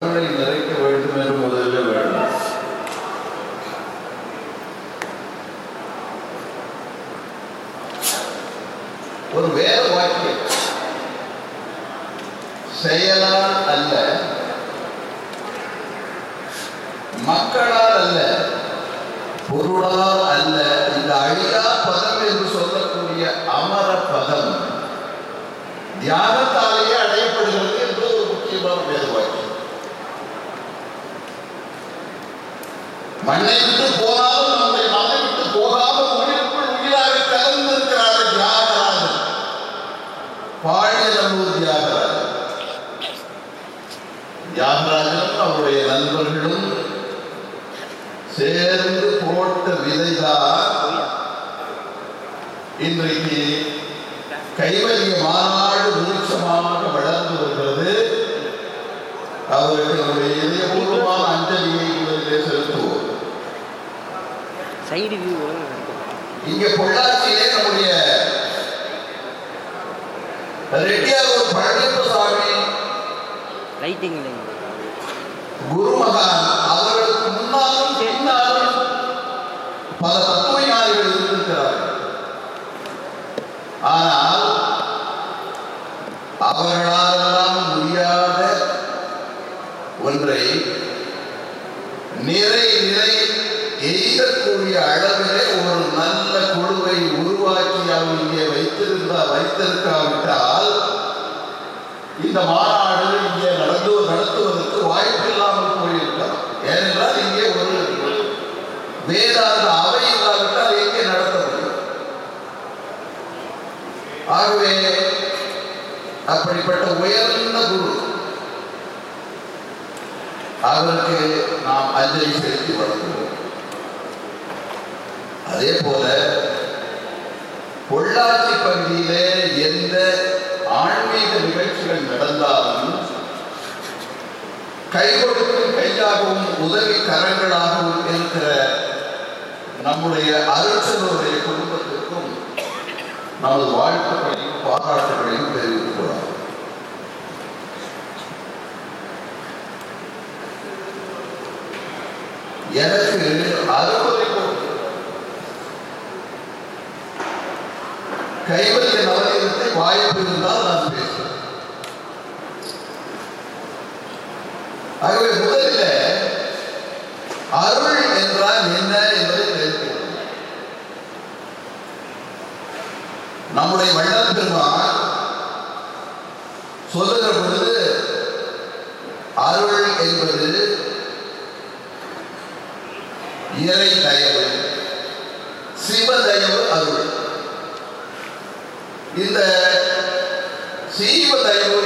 Already One 定力 இருக்கிற நம்முடைய அரசனுடைய குடும்பத்திற்கும் நமது வாழ்த்துக்களையும் பாராட்டுகளையும் தெரிவித்துள்ளார் எனக்கு அறுபது கைவல்ய நவநீதத்தை வாய்ப்பு இருந்தால் நான் பேசுவேன். ஆகவே முதலில் அருள் என்றால் என்ன என்று கேட்கிறோம் நம்முடைய வள்ளல் பெருமான் சொல்லுகிற பொழுது அருள் என்பது இறை தயவு சிவதயவு அருள். இந்த சீவ தயவு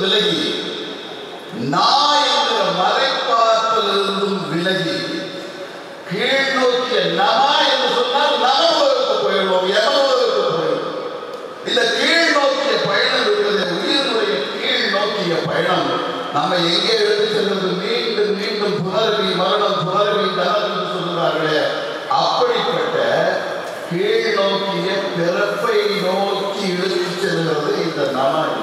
விலகி நான் என்கிற மறைப்பார்ப்பிலிருந்தும் விலகி கீழ்நோக்கிய நம என்று சொன்னால் நமக்கு போயிடுவோம் எவ்வளவுக்கு போயிடும் இந்த கீழ்நோக்கிய பயணம் இருக்கிறது உயிர்முறைய கீழ்நோக்கிய பயணம். நம்ம எங்கே எடுத்து செல்வது மீண்டும் மீண்டும் புனரவி மரணம் புனரவி தரம் என்று சொல்கிறார்களே அப்படிப்பட்ட கீழ்நோக்கிய பிறப்பை நோக்கி இழுத்து செல்கிறது இந்த நாடு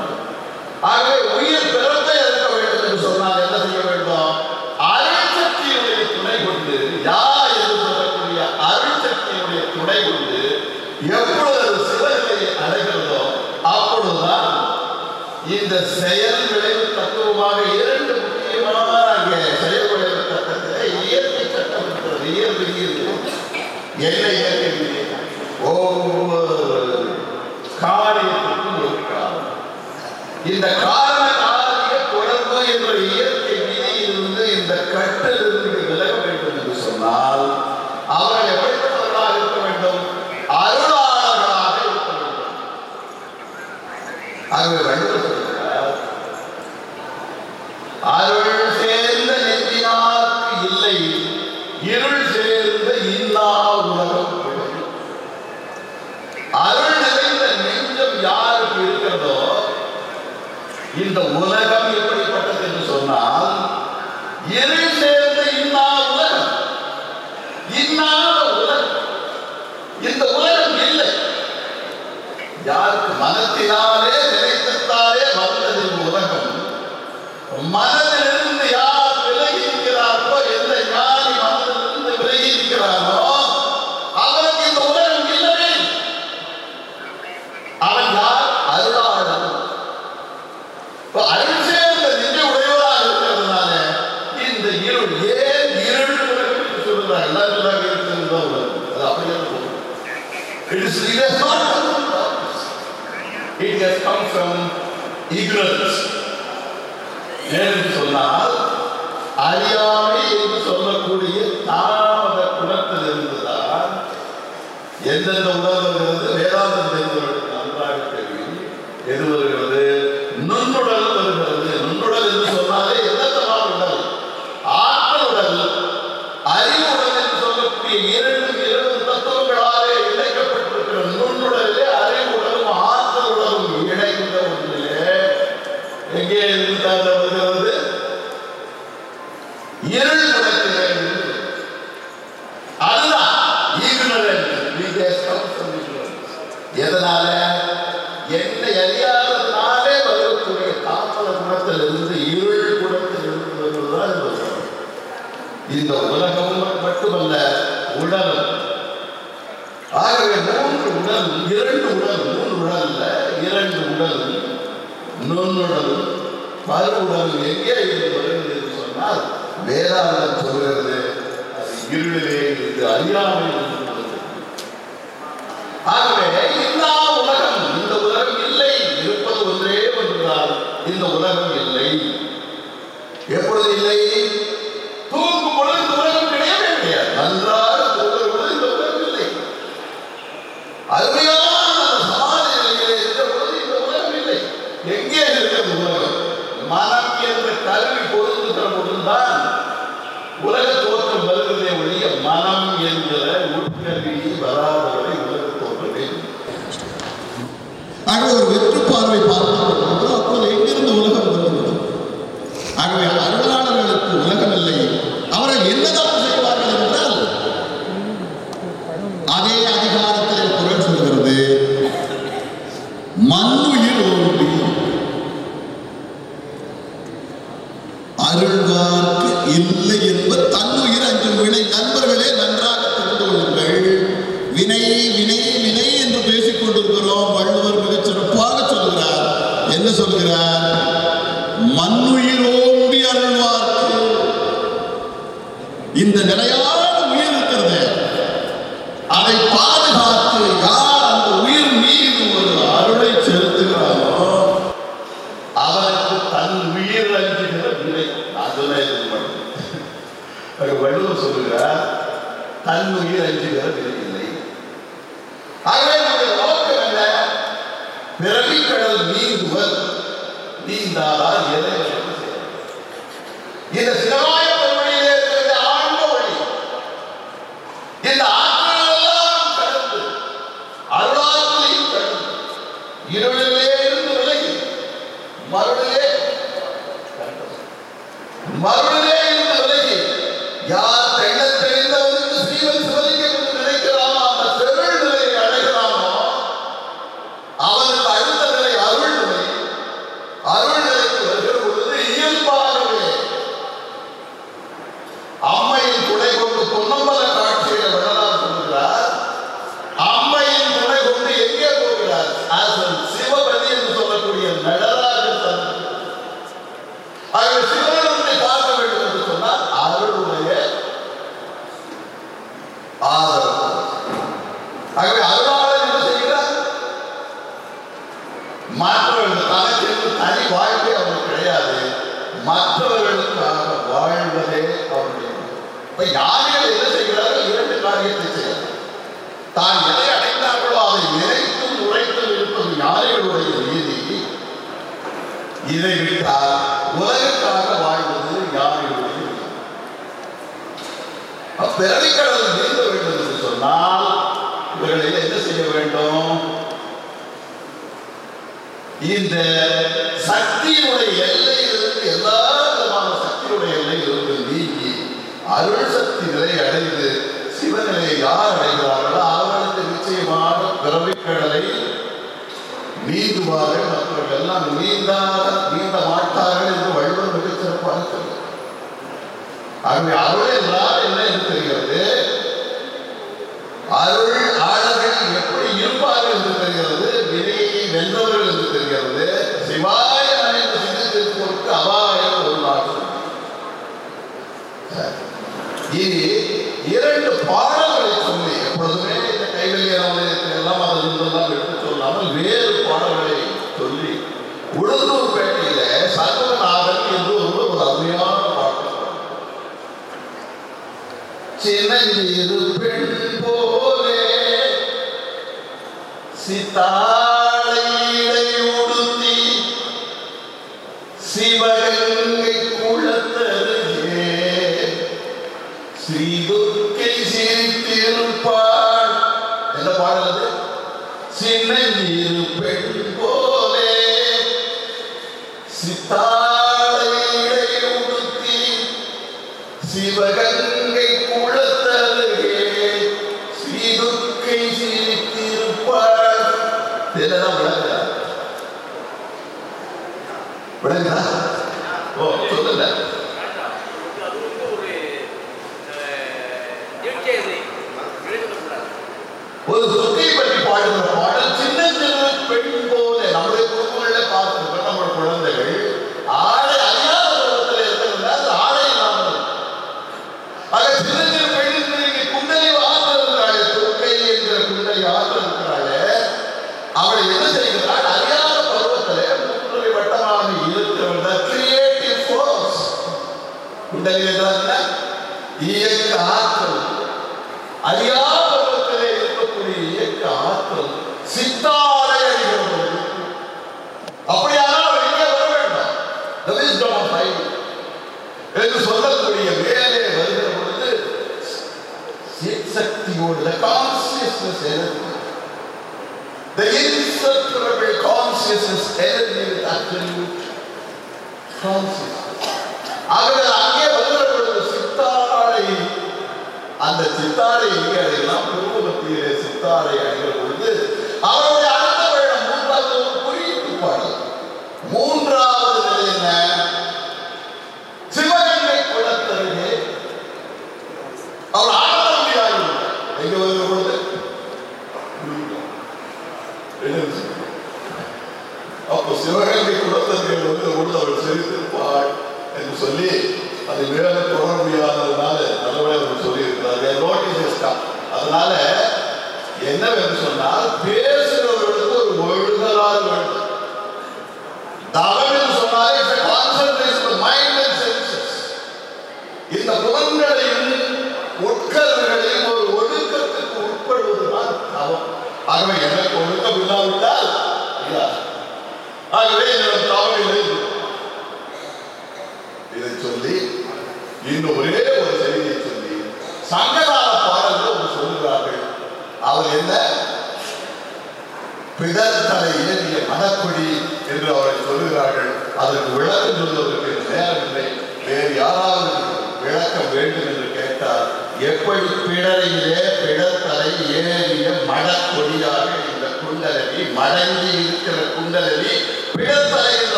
அடங்கி இருக்கிற குண்டலி பிடத்தலை என்ற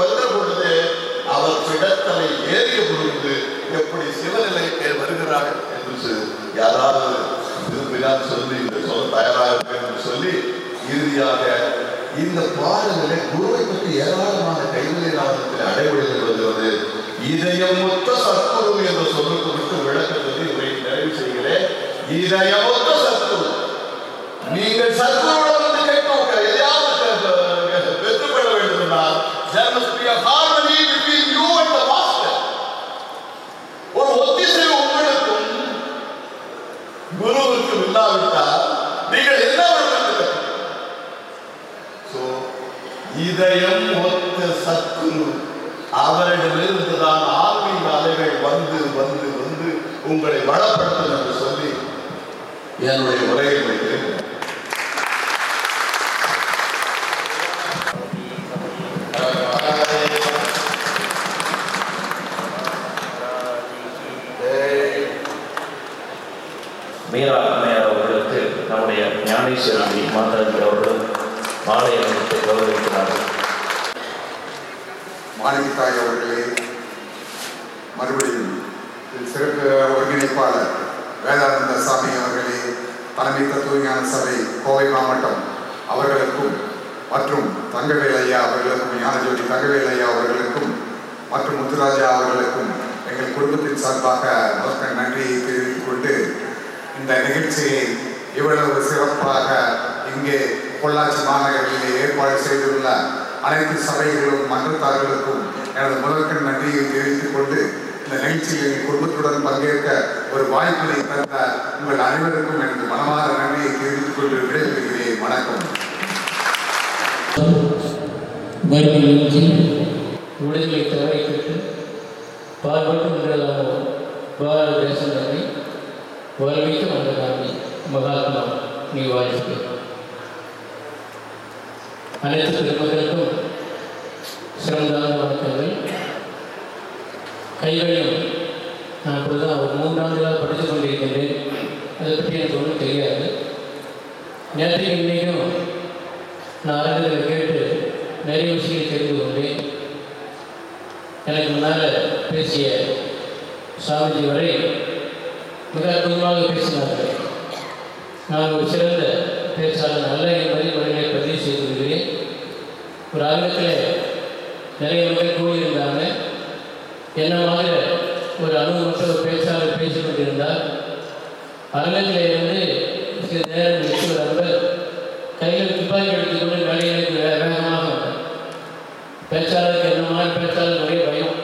வந்த பொழுது அவர் பிடத்தலை ஏறிய பொழுது எப்படி சிவநிலைக்கு வருகிறார் என்று யாராவது விரும்பினால் சொல்லி இந்த சொல்ல தயாராக என்று சொல்லி இறுதியாக இந்த பாடலிலே குருவை பற்றி ஏராளமான கைவினை நாதத்தில் அடைவடைந்து வருகிறது இதயமொத்த சத்குரு என்ற சொல்லுக்கு விட்டு விளக்கத்தை உரை நிறைவு செய்கிறேன். இதயமொத்த சத்குரு. நீங்கள் சத்குரு இதயம் ஒத்த சத்குரு. அவரிடமிருந்து தான் ஆன்மீக அலைகள் வந்து வந்து வந்து உங்களை வளப்படுத்தும் என்று சொல்லி என்னுடைய உரையை வைக்கிறேன் மீரா அம்மையார் அவர்களுக்கு நம்முடைய ஞானேஸ்வரி மாதாஜி அவர்களும் மாலை மாணிக்கத்தாய் அவர்களே மறுபடியும் சிறப்பு ஒருங்கிணைப்பாளர் வேதானந்த சாமி அவர்களே தலைமை தத்துவஞான சபை கோவை மாவட்டம் அவர்களுக்கும் மற்றும் தங்கவேல் ஐயா அவர்களுக்கும் ஞானஜோதி தங்கவேல் ஐயா அவர்களுக்கும் மற்றும் முத்துராஜா அவர்களுக்கும் எங்கள் குடும்பத்தின் சார்பாக முதற்க நன்றியை தெரிவித்துக் கொண்டு இந்த நிகழ்ச்சியை இவ்வளவு சிறப்பாக இங்கே பொள்ளாச்சி மாநகரில் ஏற்பாடு செய்துள்ள அனைத்து சபைகளும் மன்றத்தார்களுக்கும் எனது முதற்கண் நன்றியை தெரிவித்துக் கொண்டு இந்த நிகழ்ச்சியில் எங்கள் குடும்பத்துடன் பங்கேற்க ஒரு வாய்ப்பினை தந்த உங்கள் அனைவருக்கும் எனது மனமார நன்றியை தெரிவித்துக் கொண்டு விடைபெறுகிறேன். வணக்கம். வறுமையின்றி உடல்களை தவறைக்கிட்டு பாடுபட்டு பாரத தேசம் தன்னை வரவைத்து வந்ததாமி மகாத்மா நீ வாழ்க்கை அனைத்து பெருமக்களுக்கும் சிறந்தான வணக்கங்கள் கைகளையும் நான் இப்பொழுது ஒரு மூன்றாண்டுகளாக படித்துக் கொண்டிருக்கின்றேன். அதை பற்றி எனக்கு ஒன்றும் தெரியாது. நேற்றைக்கு இன்றைக்கும் நான் அரங்கத்தில் கேட்டு நிறைய விஷயங்களை தெரிந்து கொண்டேன். எனக்கு முன்னால் பேசிய சாமிஜி வரை மிக அற்புதமாக பேசினார்கள். நான் ஒரு சிறந்த பேச்சாளர் அல்ல என்பதை உடனே பதிவு செய்து கொள்கிறேன் ஒரு ஆங்கிலத்தில் நிறைய முறை கூறியிருந்தாங்க. என்ன மாதிரி ஒரு அனுபவமற்ற ஒரு பேச்சாளர் பேசிக் கொண்டிருந்தார் அரங்கத்தில் இருந்து சில நேரம் நிற்க ஒரு நண்பர் கையில் துப்பாக்கி எடுத்துக்கொண்டு வேலைகளுக்கு வேகமாக பேச்சாளருக்கு என்ன மாதிரி பேச்சாளர்? நிறைய பயம்.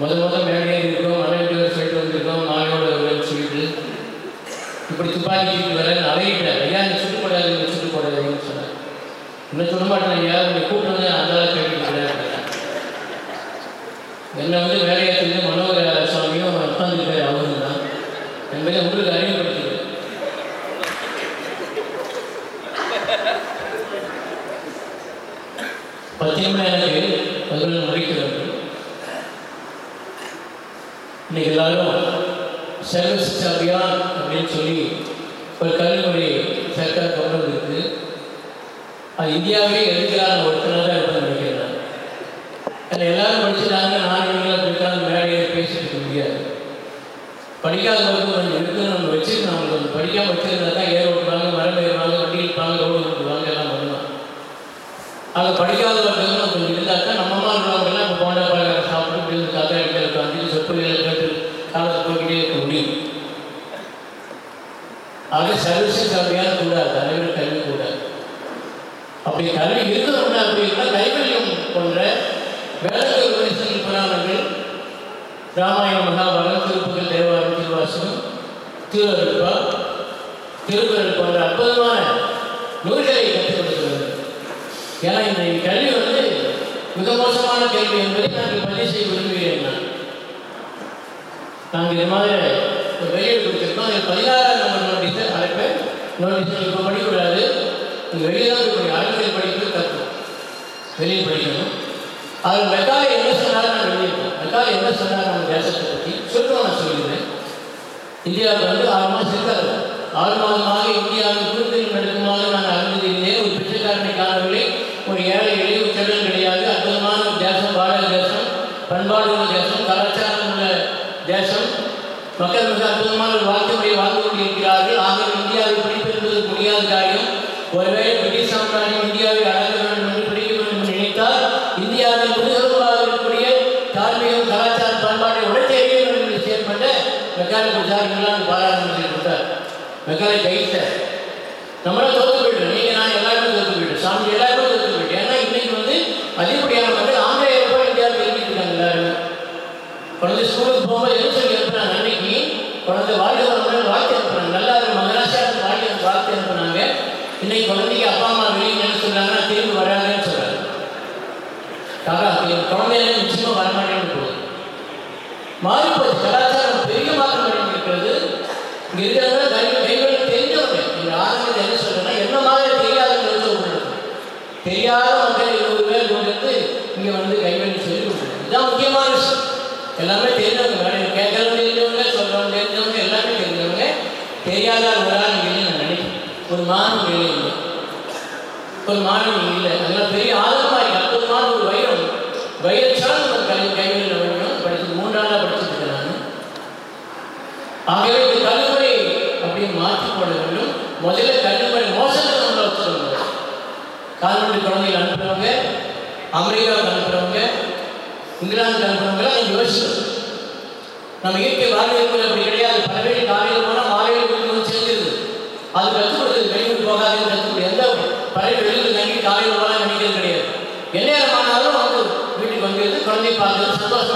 முத முத மேடையில் இருக்கோம் மனைவியோட சொல்லிட்டு வந்திருக்கோம் நாயோட வருவேன்னு சொல்லிட்டு. இப்படி துப்பாக்கி தூக்கி வரேன்னு அலையிட்டார் ஐயா நீ சுட்டு போடாது நீ சுட்டு போடாதுன்னு சொன்னார் இன்னும் சொல்ல கூட்டம் ஐயா வந்து அந்த ஆளை கேட்டுக்கிறேன் என்னை வந்து வேலையாற்றுக்கு மனோகர சுவாமியும் உட்காந்துருக்காரு அவரும் தான். என்பதை உங்களுக்கு Ini yang.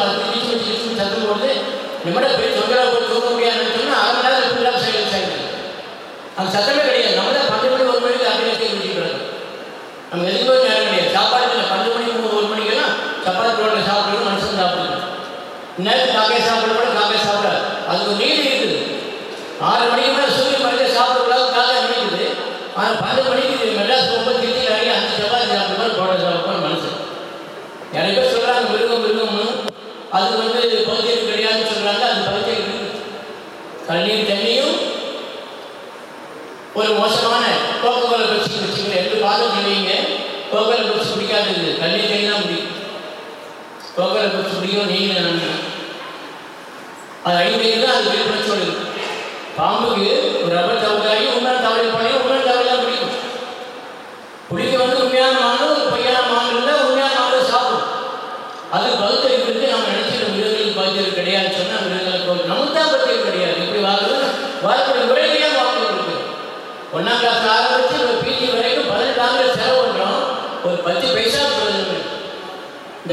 நடத்தி போட்டு நம்மட போய் தொந்தரவு போய் தூக்க முடியாதுன்னு சொன்னால் அரை மணி நேரத்தில் அது சத்தமே கிடையாது நம்ம தான் பன்னெண்டு ஒரு மணிக்கு அப்படியே செஞ்சுக்கிறது நம்ம எதுக்குமே சாப்பாடு இல்லை மணிக்கு மூணு ஒரு மணிக்கெல்லாம் சப்பாத்தி ரோட்டில் சாப்பிடணும் மனுஷன் சாப்பிடணும் நேரத்துக்கு காக்கை சாப்பிட கூட காக்கை சாப்பிட அதுக்கு நீர் இருக்குது ஆறு மணிக்கு மேலே சூரியன் மறைஞ்ச சாப்பிடக்கூடாது காலையில் நினைக்குது. ஆனால் பத்து மணி அது வந்து பகுதியில் கிடையாதுன்னு சொல்கிறாங்க அந்த பகுதியில் கண்ணீர் தண்ணியும் ஒரு மோசமான கோக்கோலை பிடிச்சி குடிச்சிங்க ரெண்டு பாதம் தெரியுங்க கோக்கோலை பிடிச்சி பிடிக்காதது கண்ணீர் தண்ணி தான் முடியும் கோக்கோலை பிடிச்சி பிடிக்கும் நீங்கள் நம்பி அது ஐந்து தான் அது வெளிப்பட சொல்லுது பாம்புக்கு ஒரு ரப்பர் தவறாகி உண்மையான தவறு பண்ணி உண்மையான தவறு தான் பிடிக்கும் பிடிக்க வந்து உண்மையான மாங்கல் பொய்யான மாங்கல் உண்மையான மாங்கல் சாப்பிடும். அது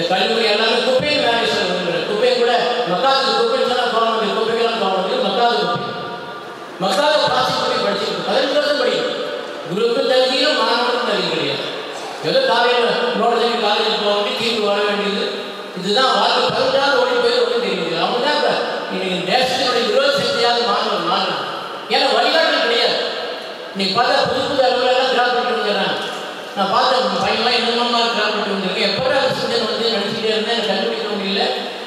கல்லூரி எல்லாமே குப்பையும் வேலையில் குப்பையை கூட மக்காது குப்பை சொன்னால் போக முடியும். குப்பைக்கெல்லாம் போக முடியும். மக்காது குப்பை. மக்காது பிளாஸ்டிக் குப்பை படிச்சிருக்கு பதினஞ்சு வருஷம் படிக்கும் குருக்கும் தகுதியும் மாணவனுக்கும் தகுதி கிடையாது. ஏதோ காலையில் ரோடு காலேஜ் போக வேண்டிய தீர்வு வர வேண்டியது. இதுதான் வாழ்க்கை. பதினெட்டாவது ஓடி போய் ஒன்றும் தெரியுது அவங்க தான் இன்னைக்கு தேசத்தினுடைய விரோத சக்தியாவது மாணவன். மாறணும் ஏன்னா வழிகாட்டல் கிடையாது. நீ பார்த்தா புது புது அலுவலகம் கிராப் நான் பார்த்து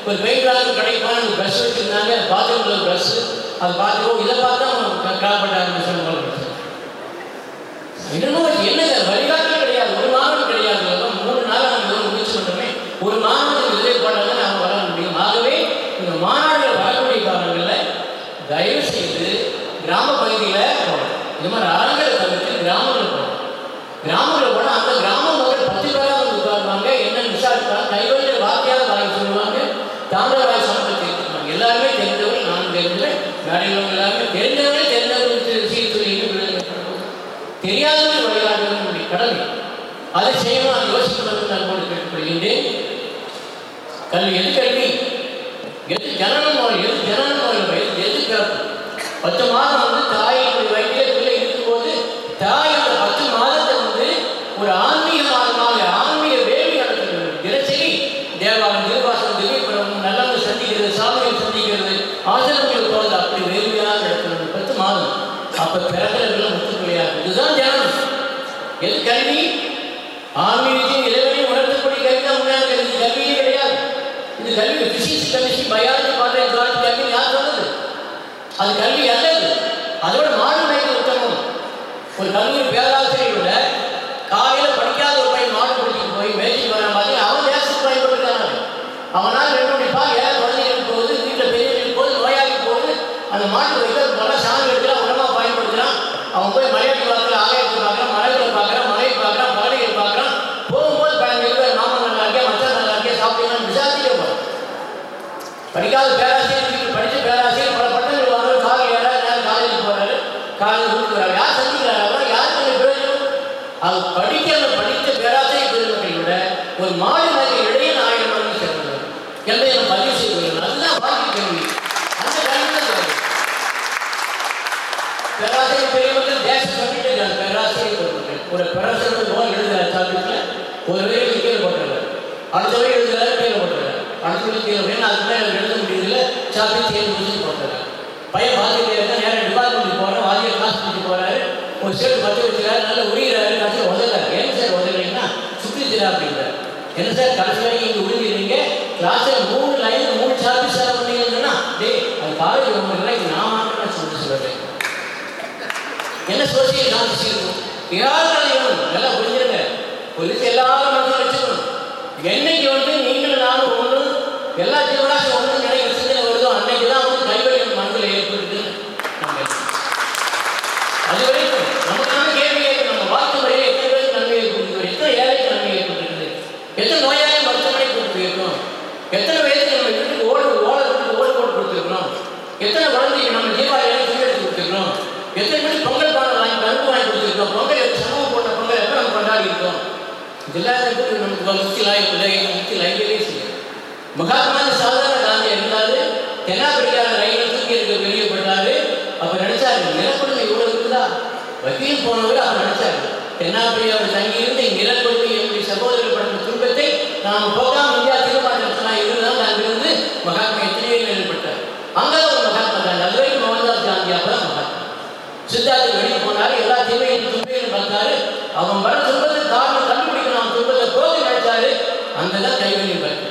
ஒரு பெயிண்டராக கடைக்கு போனால் எனக்கு ப்ரஷ் வச்சுருந்தாங்க பாத்ரூமில் ஒரு ப்ரஷ்ஷு அது பார்த்துக்கோ இதை பார்த்தா கால் பண்ண ஆரம்பிச்சு என்ன என்னங்க படிக்காத பேராசிரியர் வீட்டில் படித்த பேராசிரியர் பல பட்டங்கள் வாங்க காலை ஏழாவது நேரம் காலேஜுக்கு போறாரு. காலேஜ் கொடுக்குறாரு யார் சந்திக்கிறாரு? அவர் யாருக்கு பிரயோஜனம் அது படிக்கிற படித்த பேராசிரியர் பெருமக்களை விட ஒரு மாடு இடையே ஆயிரம் மணி சேர்ந்தது என்பதை நம்ம பதிவு வாழ்க்கை அந்த கல்வி பேராசிரியர் பெரியவர்கள் பேராசிரியர் பெருமக்கள் ஒரு பேராசிரியர் எழுதுகிற சாப்பிட்டு ஒரு வேலைக்கு பேர் போட்டுறாரு அடுத்த வரை எழுதுறாரு பேர் போட்டுறாரு அடுத்த வரை கீழே அதுக்கு மேலே எழுத முடியல சாப்பிட்டு தேர்வு முடிச்சு போட்டுறாரு பையன் வாத்தியத்தில் இருக்கா நேரம் டிபார்ட்மெண்ட் போகிறேன் வாத்தியம் கிளாஸ் பண்ணிட்டு போகிறாரு ஒரு சேர்த்து பத்து வச்சுக்கிறாரு நல்லா உரிகிறாரு கடைசியில் உதவுறாரு. ஏன் சார் உதறீங்கன்னா சுத்திச்சுரா அப்படிங்கிறார் என்ன சார் கடைசி வரைக்கும் இங்கே உழுகிறீங்க கிளாஸில் மூணு லைன் மூணு சாப்பிட்டு சார் பண்ணீங்கன்னா டே அது காலேஜ் ஒன்று இங்கே நான் மாத்திரம் சொல்லி சொல்கிறேன் என்ன சோசியல் கான்சியஸ் இருக்கும் யாரும் நல்லா புரிஞ்சிருங்க புரிஞ்சு எல்லாரும் மனசில் வச்சுக்கணும் என்னைக்கு வந்து நீங்களும் நானும் ஒன்று எல்லா ஜீவராசியும் ஒன்று நினைக்கிற சிந்தனை வருதோ அன்னைக்கு தான் வந்து கைவழியின் மனதில் ஏற்படுது அது வரைக்கும் நமக்கான கேள்வி கேட்கும் நம்ம வாழ்க்கை முறையில் எத்தனை பேருக்கு நன்மை ஏற்படுகிறது எத்தனை ஏழைக்கு நன்மை ஏற்படுகிறது எத்தனை நோயாளி மருத்துவமனை கொடுத்து போயிருக்கோம் எத்தனை வயதுக்கு நம்ம வீட்டுக்கு ஓடு ஓட வீட்டுக்கு ஓடு போட்டு கொடுத்துருக்கோம் எத்தனை குழந்தைக்கு நம்ம தீபாவளி துணி எடுத்து கொடுத்துருக்கோம் எத்தனை பேர் பொங்கல் பானை வாங்கி கருப்பு வாங்கி கொடுத்துருக்கோம் பொங்கல் எப்போ சமூகம் போட்ட பொங்கல் எப்போ நம்ம கொண்டாடி இருக்கோம் இதெல்லாம் நமக்கு நமக்கு முக்கிய லாய் இல்லை முக்கிய லைஃப்லேயே செய்யும் மகாத்மா சாதாரண காந்தி இருந்தாரு தென்னாப்பிரிக்காவில் ரயிலில் தூக்கி இருக்க வெளியே போட்டாரு அப்ப நினைச்சாரு நிலக்கொடுமை இவ்வளவு இருக்குதா வக்கீல் போனவர் அப்ப நினைச்சாரு தென்னாப்பிரிக்காவில் தங்கி இருந்து நிலக்கொடுமை என்னுடைய சகோதரர் படுத்த துன்பத்தை நாம் போகாம இந்தியா தீர்மானம் இருந்தால் அங்கிருந்து மகாத்மா எத்தனையோ ஏற்பட்டார் அங்கே ஒரு மகாத்மா காந்தி அது வரைக்கும் மோகன்தாஸ் காந்தி அப்பதான் மகாத்மா சித்தார்த்த வெளியே போனாரு எல்லா தீமையும் துன்பையும் பார்த்தாரு அவன் வர துன்பத்தை காரணம் கண்டுபிடிக்கணும் அவன் துன்பத்தை போக நினைச்சாரு அங்கதான் கைவெளி பார்த்து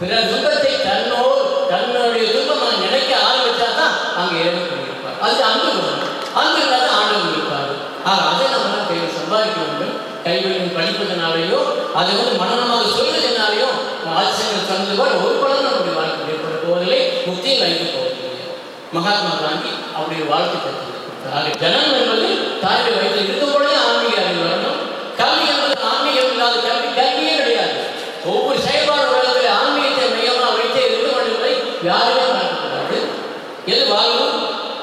பிறர் துன்பத்தை தன்னோ தன்னுடைய துன்பமாக நினைக்க ஆரம்பிச்சா தான் அங்க இறைவன் கொண்டிருப்பார் அது அன்பு குணம் அன்பு இருந்தால் ஆண்டவன் இருப்பார். ஆக அதை நம்ம கை சம்பாதிக்க வேண்டும். கைவிடும் படிப்பதனாலேயோ அதை வந்து மனநமாக சொல்வதனாலேயோ ஆசிரியர்கள் சொன்னது போல ஒரு குழந்தை நம்முடைய வாழ்க்கை ஏற்பட போவதில்லை. முக்தியில் வைக்க போவதில்லை. மகாத்மா காந்தி அவருடைய வாழ்க்கை பற்றி ஜனங்கள் ஜனம் என்பது தாயுடைய வயிற்றில் இருக்கும் பொழுதே ஆன்மீக அறிவு வரணும் கல்வி என்பது ஆன்மீகம் இல்லாத கல்வி கல்வியே கிடையாது ஒவ்வொரு செயல்பாடு உலகத்தில் ஆன்மீகத்தை மையமாக வைத்தே இருக்க வேண்டும் என்பதை யாருமே பார்க்கக்கூடாது எது வாழ்வு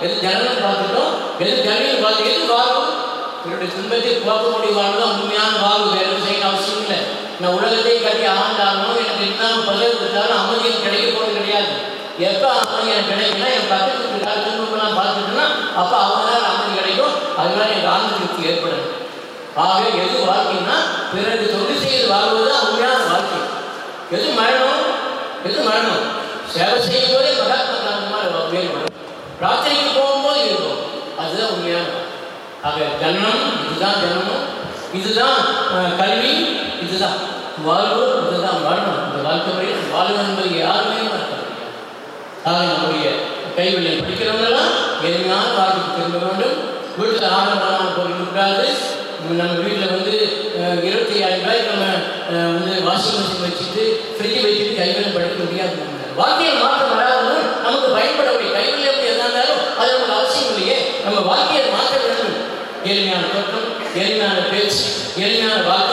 எது ஜனனம் பார்த்துட்டோம் எது கல்வியும் பார்த்து எது வாழ்வு இவருடைய துன்பத்தை போக்க முடியும் வாழ்வு தான் உண்மையான வாழ்வு வேறு எதுவும் செய்ய அவசியம் இல்லை நான் உலகத்தை கட்டி ஆண்டாலும் எனக்கு என்ன பதவி கொடுத்தாலும் அமைதியும் கிடைக்க போகிறது கிடையாது எப்போ அமைதி எனக்கு கிடைக்குன்னா என் பக்கத்து வீட்டுக்கார துன்பம்லாம் பார்த்துட்டுன்னா அப்போ அவங்களால அமைதி கிடைக்கும். அதனால எனக்கு ஆன்ம திருப்தி ஏற்படும் ஆக எது வாழ்க்கைன்னா பிறகு தொழில் செய்து வாழ்வது தான் உண்மையான வாழ்க்கை. எது மரணம்? எது மரணம்? சேவை செய்யும் போதே மகாத்மா காந்தி பிரார்த்தனைக்கு போகும்போது இருக்கும். அதுதான் உண்மையான ஆக ஜனனம் இதுதான் ஜனனம். இதுதான் கல்வி. இதுதான் வாழ்வு இதுதான் மரணம். இந்த வாழ்க்கை முறையில் வாழ்வு என்பது யாருமே ஆக நம்முடைய கைவில்லை படிக்கிறவங்கெல்லாம் எதுனாலும் வாழ்க்கைக்கு திரும்ப வேண்டும். வீட்டில் ஆடம்பரமான பொருள் நம்ம வீட்டில் வந்து இருபத்தி ஐயாயிரம் ரூபாய்க்கு நம்ம வந்து வாஷிங் மிஷின் வச்சுட்டு ஃப்ரிட்ஜ் வச்சுட்டு கைவிலை படிக்க முடியாது. வாழ்க்கையில் மாற்றம் வராதவங்க நமக்கு பயன்படக்கூடிய கைவிலை எப்படி இருந்தாலும் அது நமக்கு அவசியம் இல்லையே. நம்ம வாழ்க்கையை மாற்ற வேண்டும். எளிமையான தோற்றம் எளிமையான பேச்சு எளிமையான வாழ்க்கை.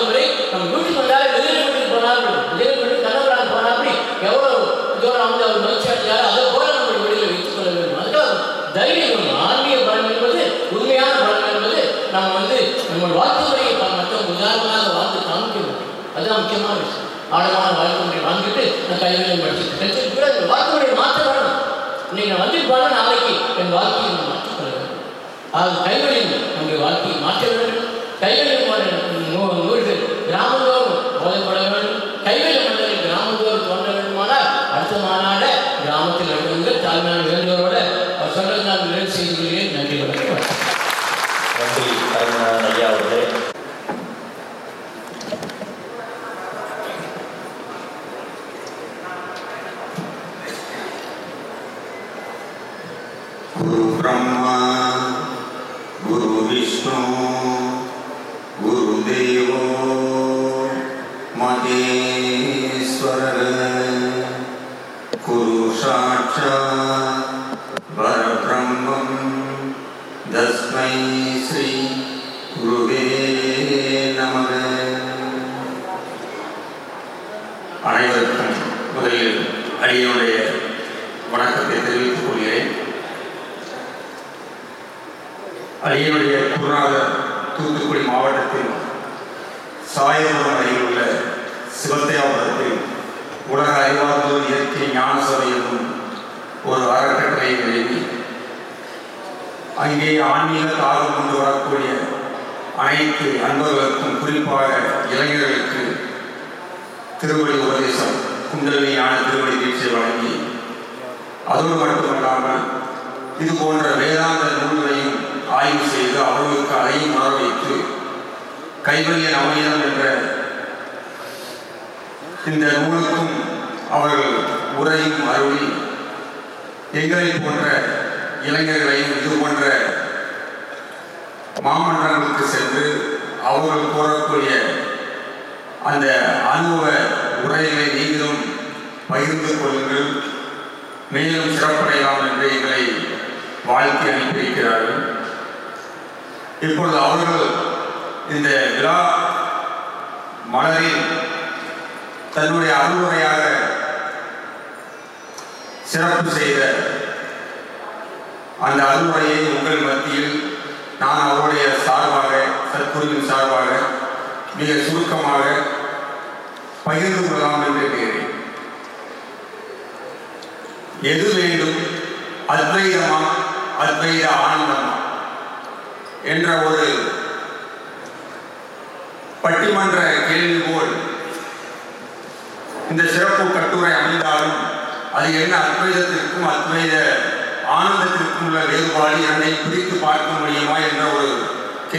உங்கள் வாழ்க்கை முறையை மற்றவங்க உதாரணமாக வாழ்ந்து காமிக்கணும் அதுதான் முக்கியமான விஷயம். ஆழமான வாழ்க்கை முறை வாழ்ந்துட்டு நான் கைவினை படிச்சுட்டு கூட இந்த வாழ்க்கை மாற்ற வரணும். இன்னைக்கு நான் வந்துட்டு போனா நாளைக்கு என் வாழ்க்கையை நான் மாற்றிக்கொள்ள வேண்டும். அது கைவழியில் நம்முடைய வாழ்க்கையை மாற்ற வேண்டும். கைவழியில் நூல்கள் கிராமந்தோறும் போதப்பட வேண்டும். கைவழி மண்டலம் கிராமந்தோறும் தோன்ற வேண்டுமானால் அடுத்த மாநாட கிராமத்தில் நடந்து தாழ்மையான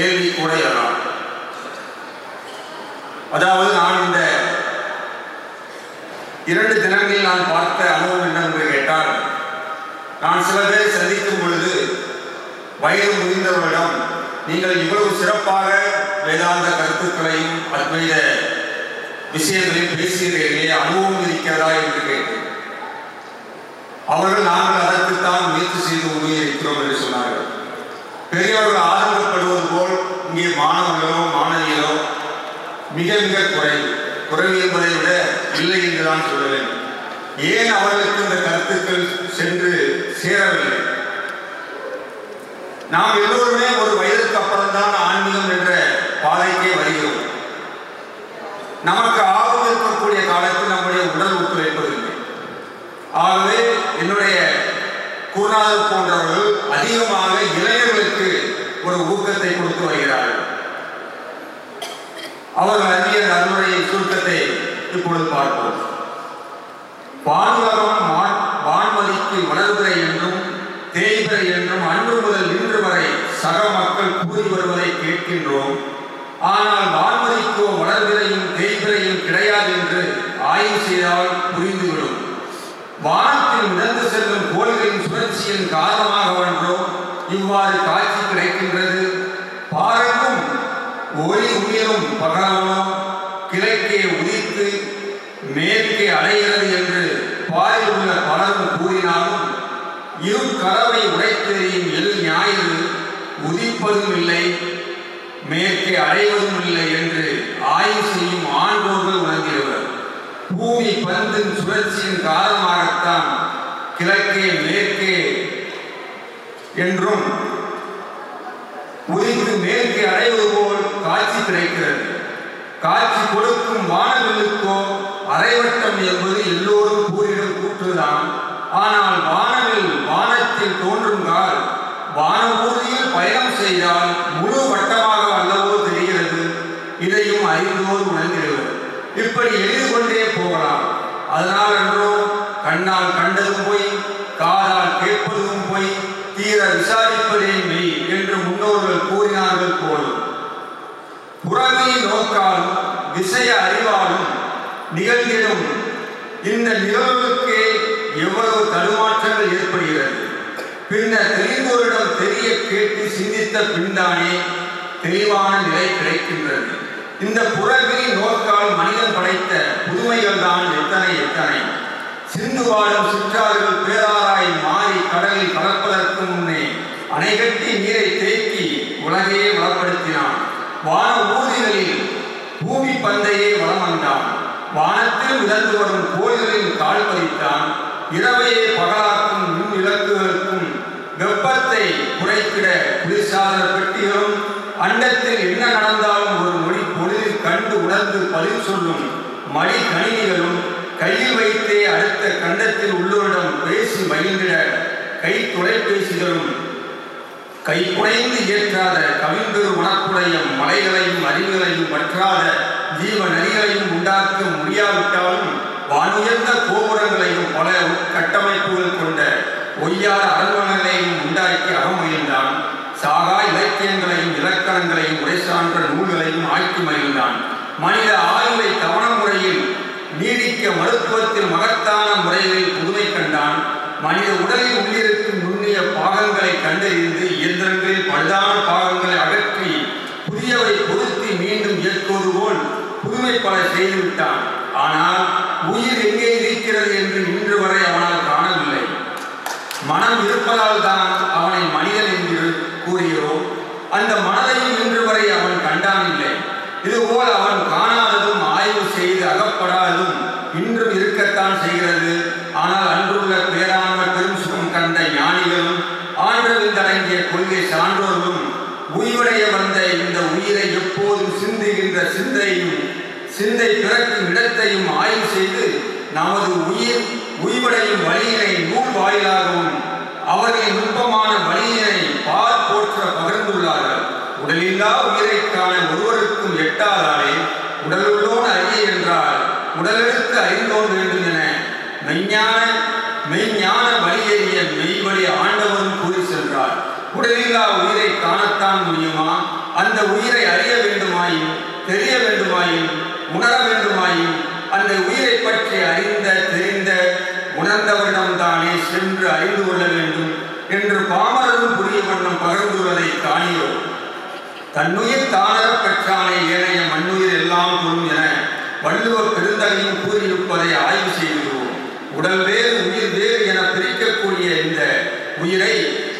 கேள்வி கூட அதாவது நான் இந்த இரண்டு தினங்களில் நான் பார்த்த அனுபவம் என்னவென்று கேட்டால் நான் சில பேரை சந்திக்கும் பொழுது வயது முடிந்தவரிடம் நீங்கள் இவ்வளவு சிறப்பாக வேதாந்த கருத்துக்களையும் அத்வைத விஷயங்களையும் பேசுகிறீர்களே அனுபவம் இருக்கிறதா? என்று கேட்டேன். அவர்கள் நாங்கள் அதற்குத்தான் முயற்சி செய்து இருக்கிறோம் என்று சொன்னார்கள். பெரியவர்கள் ஆதங்கப்படுவது மாணவர்களோ மாணவிகளோ மிக மிக குறைவு குறைவு என்பதை விட இல்லை என்றுதான் சொல்லுவேன். ஏன் அவர்களுக்கு இந்த கருத்துக்கள் சென்று சேரவில்லை? நாம் எல்லோருமே ஒரு வயதுக்கு அப்புறம் தான் ஆன்மீகம் என்ற பாதைக்கே வருகிறோம். நமக்கு ஆர்வம் இருக்கக்கூடிய காலத்தில் நம்முடைய உடல் ஒத்துழைப்பதில்லை ஆகவே என்னுடைய குருநாதர் போன்றவர்கள் அதிகமாக இளைஞர்களுக்கு ஒரு ஊக்கத்தை கொடுத்து வருகிறார்கள். அவர்கள் அறிய நன்முறையை சுருக்கத்தை இப்பொழுது பார்ப்போம். வானுலகம் வான்மதிக்கு வளர்பிறை என்றும் தேய்பிறை என்றும் அன்று முதல் இன்று வரை சக மக்கள் கூறி வருவதை கேட்கின்றோம். ஆனால் வான்மதிக்கோ வளர்கிறையும் தேய்கிறையும் கிடையாது என்று ஆய்வு செய்தால் புரிந்துவிடும். வானத்தில் மிதந்து செல்லும் கோள்களின் சுழற்சியின் காரணமாக ஒன்றோ இவ்வாறு காட்சி கிடைக்கின்றது. பாருக்கும் ஒளி உயரும் பகலவனோ கிழக்கே உதித்து மேற்கே அடைகிறது என்று பாரில் உள்ள பலரும் கூறினாலும் இரு கலவை உடைத்தெறியும் எது ஞாயிறு உதிப்பதும் இல்லை மேற்கே அடைவதும் இல்லை என்று ஆய்வு செய்யும் ஆண்டோர்கள் உணர்கிறவர். பூமி பந்தின் சுழற்சியின் காரணமாகத்தான் கிழக்கே என்றும் உதித்து மேற்கு அடைவது போல் காட்சி கிடைக்கிறது. காட்சி கொடுக்கும் வானவில்லுக்கோ அரைவட்டம் என்பது எல்லோரும் கூறிடும் கூற்றுதான். ஆனால் வானவில் வானத்தில் தோன்றும் கால் வானபூதியில் பயணம் செய்தால் முழு வட்டமாக அல்லவோ தெரிகிறது. இதையும் அறிந்தோர் உணர்கிறவர். இப்படி எழுதி கொண்டே போகலாம். அதனால் என்றோ கண்ணால் கண்டது விசாரிப்பதே மெய் என்று முன்னோர்கள் கூறினார்கள் போலும். புறமே நோக்காலும் விஷய அறிவாலும் நிகழ்ந்திடும். இந்த நிகழ்வுக்கு எவ்வளவு தடுமாற்றங்கள் ஏற்படுகிறது. பின்னர் தெரிந்தோரிடம் தெரிய கேட்டு சிந்தித்த பின்தானே தெளிவான நிலை கிடைக்கின்றது. இந்த புறவி நோக்கால் மனிதன் படைத்த புதுமைகள் தான் எத்தனை எத்தனை. சிந்து வாழும் சிற்றார்கள் பேராராய் மாறி கடலில் கலப்பதற்கு முன்னே அணைகட்டி நீரை தேக்கி உலகையே வளப்படுத்தினான். வான ஊர்திகளில் பூமி பந்தையே வளம் வந்தான். வானத்தில் மிதந்து வரும் கோயில்களின் கால் பதித்தான். இரவையே பகலாக்கும் மின் இலக்குகளுக்கும் வெப்பத்தை குறைத்திட குளிர்சாதன பெட்டிகளும் அண்டத்தில் என்ன நடந்தாலும் ஒரு மொழி பொழுதில் கண்டு உணர்ந்து பதில் சொல்லும் மடி கணினிகளும் கையில் வைத்தே அடுத்த கண்டத்தில் உள்ளோரிடம் பேசி மகிழ்ந்திட கை தொலைபேசிகளும் கை குறைந்து இயற்றாத கவின்பெரு மனக்குடைய மலைகளையும் அறிவுகளையும் பற்றாத ஜீவ நதிகளையும் உண்டாக்க முடியாவிட்டாலும் வானுயர்ந்த கோபுரங்களையும் பல கட்டமைப்புகள் கொண்ட ஒய்யார அரண்மனைகளையும் உண்டாக்கி அகமுயன்றான். சாகா இலக்கியங்களையும் இலக்கணங்களையும் உரை சான்ற நூல்களையும் ஆக்கி மகிழ்ந்தான். மனித ஆய்வை தவண முறையில் நீடிக்க மருத்துவத்தில் மகத்தான முறைகளில் புதுமை கண்டான். மனித உடலில் உள்ளிருக்கும் நுண்ணிய பாகங்களை கண்டறிந்து இயந்திரங்களில் பழுதான பாகங்களை அகற்றி புதியவை பொருத்தி மீண்டும் இயக்குவது போல் புதுமை பல செய்துவிட்டான். ஆனால் உயிர் எங்கே இருக்கிறது என்று இன்று வரை அவனால் காணவில்லை. மனம் இருப்பதால் தான் அவனை மனிதன் என்று கூறுகிறோம் அந்த மனதையும் இன்று வரை அவன் கண்டான் இல்லை. இதுபோல் அவன் காணாததும் ஆய்வு செய்து அகப்படாததும் சிந்தையும் சிந்தை பிறக்கும் இடத்தையும் ஆய்வு செய்து நமது உயிர் உய்வடையும் வழியினை நூல் வாயிலாகவும் அவர்களின் நுட்பமான வழியினை பார் போற்ற பகிர்ந்துள்ளார்கள். உடலில்லா உயிரை காண ஒருவருக்கும் எட்டாதாலே உடலுள்ளோன் அறிய என்றால் உடலெடுத்து அறிந்தோன் வேண்டும் என மெய்ஞான மெய்ஞான வழியறிய மெய்வழி ஆண்டவரும் கூறி சென்றார். உடலில்லா உயிரை காணத்தான் முடியுமா? அந்த உயிரை அறிய வேண்டுமாயின் தெரிய வேண்டுமாயின் உணர வேண்டுமாயின் அந்த உயிரை பற்றி அறிந்த தெரிந்த உணர்ந்தவரிடம்தானே சென்று அறிந்து கொள்ள வேண்டும் என்று பாமரரும் புரிய வண்ணம் பகிர்ந்துள்ளதை காணியோம் தன்னுயிர் தானர பெற்றானே ஏனைய மண்ணுயிர் எல்லாம் பொருள் என வள்ளுவ பெருந்தகையும் கூறியிருப்பதை ஆய்வு செய்கிறோம் உடல்வே வேறு உயிர் வேறு என பிரிக்கக்கூடிய இந்த உயிரை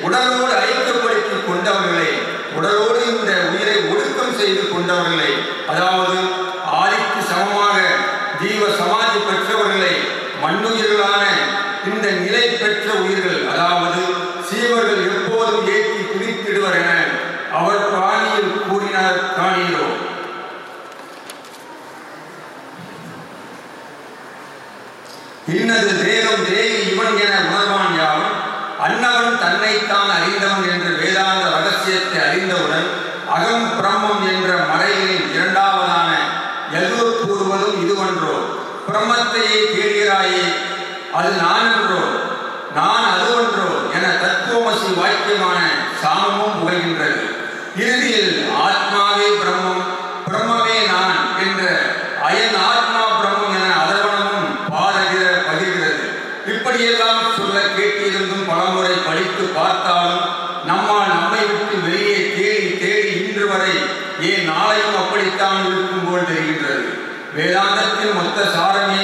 உடலோடு ஐக்கியப்படுத்தி கொண்டவர்களே உடலோடு இந்த உயிரை ஒடுக்கம் செய்து கொண்டவர்களே அதாவது ஆதிக்கு சமமாக ஜீவ சமாதி பெற்றவர்களை மண்ணுயிர்களான இந்த நிலை பெற்ற உயிர்கள் அதாவது சீவர்கள் எப்போதும் ஏற்றி குதித்திடுவர் என அவர் பாணியில் கூறினார் காணீரோ இன்னது தேகம் என உணர்வான் யாவும் அன்னவன் தன்னைத்தான் அறிந்தவன் என்ற வேதாந்த ரகசியத்தை அறிந்தவுடன் அகம் பிரம்மம் என்ற மறைகளின் இரண்டாவதான எதுவ கூறுவதும் இதுவன்றோ? பிரம்மத்தையே தேடுகிறாயே அது நான் என்றோ நான் அது ஒன்றோ என தத்துவமசி வாக்கியமான சாமமும் புகழ்கின்றது. இறுதியில் ஆத்மாவே பிரம்மம் பிரம்மமே நான் என்ற அயன் ஆத்மா பிரம்மம் என அதர்வனமும் பாதகிற பகிர்கிறது இப்படியெல்லாம் சொல்ல கேட்டிருந்தும் பலமுறை படித்து பார்த்தாலும் நம்மால் நம்மை விட்டு வெளியே தேடி தேடி இன்று வரை ஏன் நாளையும் அப்படித்தான் இருக்கும் போல் தெரிகின்றது வேதாந்தத்தின் மொத்த சாரமே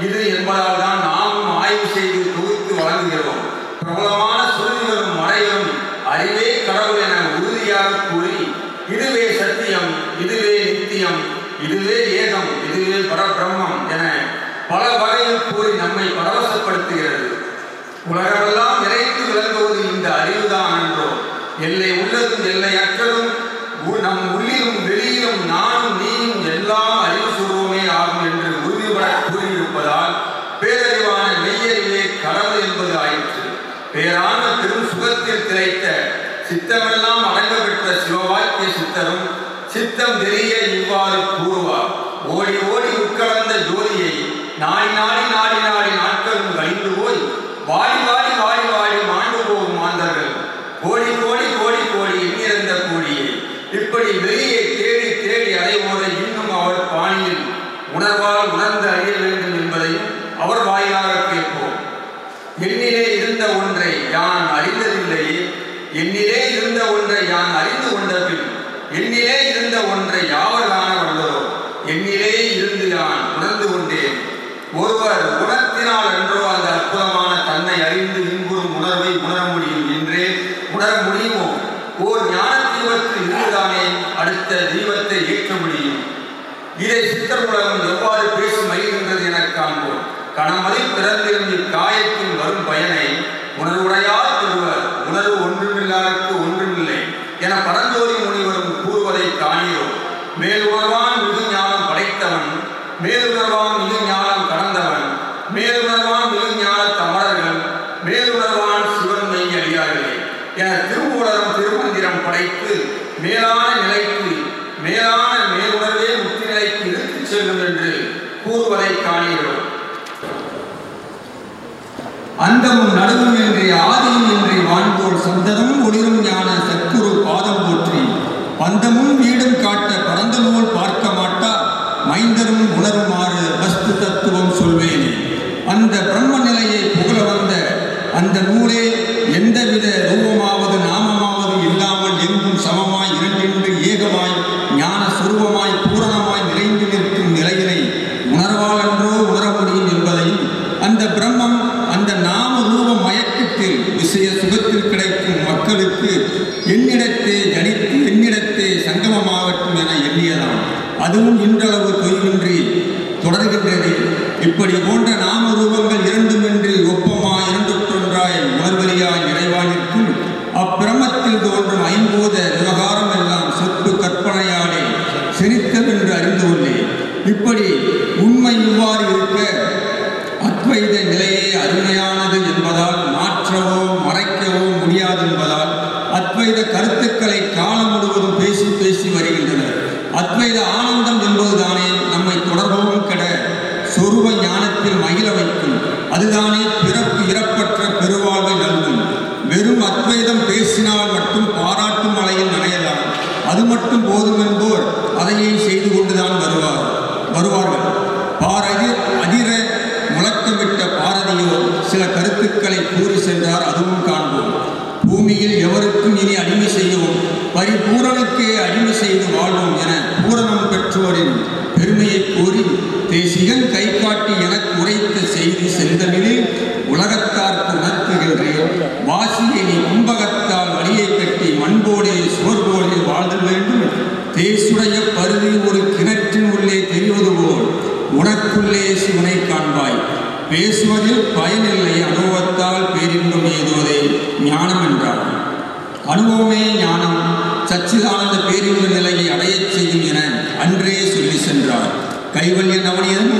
இது என்பதால் தான் நாமும் ஆய்வு செய்து தொகுத்து வழங்குகிறோம். பிரபலமான சூழ்நிலும் மறைகளும் அறிவே கடவுள் என உறுதியாக கூறி இதுவே சத்தியம் இதுவே நித்தியம் இதுவே ஏகம் இதுவே பரபிரம்மம் என பல வகையில் கூறி நம்மை பரவசப்படுத்துகிறது. உலகமெல்லாம் நிறை விளங்குவது இந்த அறிவுதான் என்றோ எல்லை உள்ளதும் எல்லையற்றதும் உ- நம் உள்ளிலும் வெளியிலும் நானும் நீயும் எல்லாம் அறிவு சுருவமே ஆகும் என்று உறுதிபட கூறியிருப்பதால் பேரறிவான மெய்யறிவே கடவுள் என்பது ஆயிற்று பேரான பெரும் சிலைத்த சித்தமெல்லாம் அடங்க பெற்ற சிவவாக்கிய சித்தரும் சித்தம் தெரிய இவ்வாறு கூறுவார் ஓடி ஓடி உட்கலந்த ஜோதியை நாடி நாடி நாடி பேசுவதில் பயனில்லை அனுபவத்தால் பேரின்பம் எய்துவதே ஞானம் என்றார் அனுபவமே ஞானம் சச்சிதானந்த பேரின்ப நிலையை அடையச் செய்யும் என அன்றே சொல்லி சென்றார். கைவல்ய நவனியன்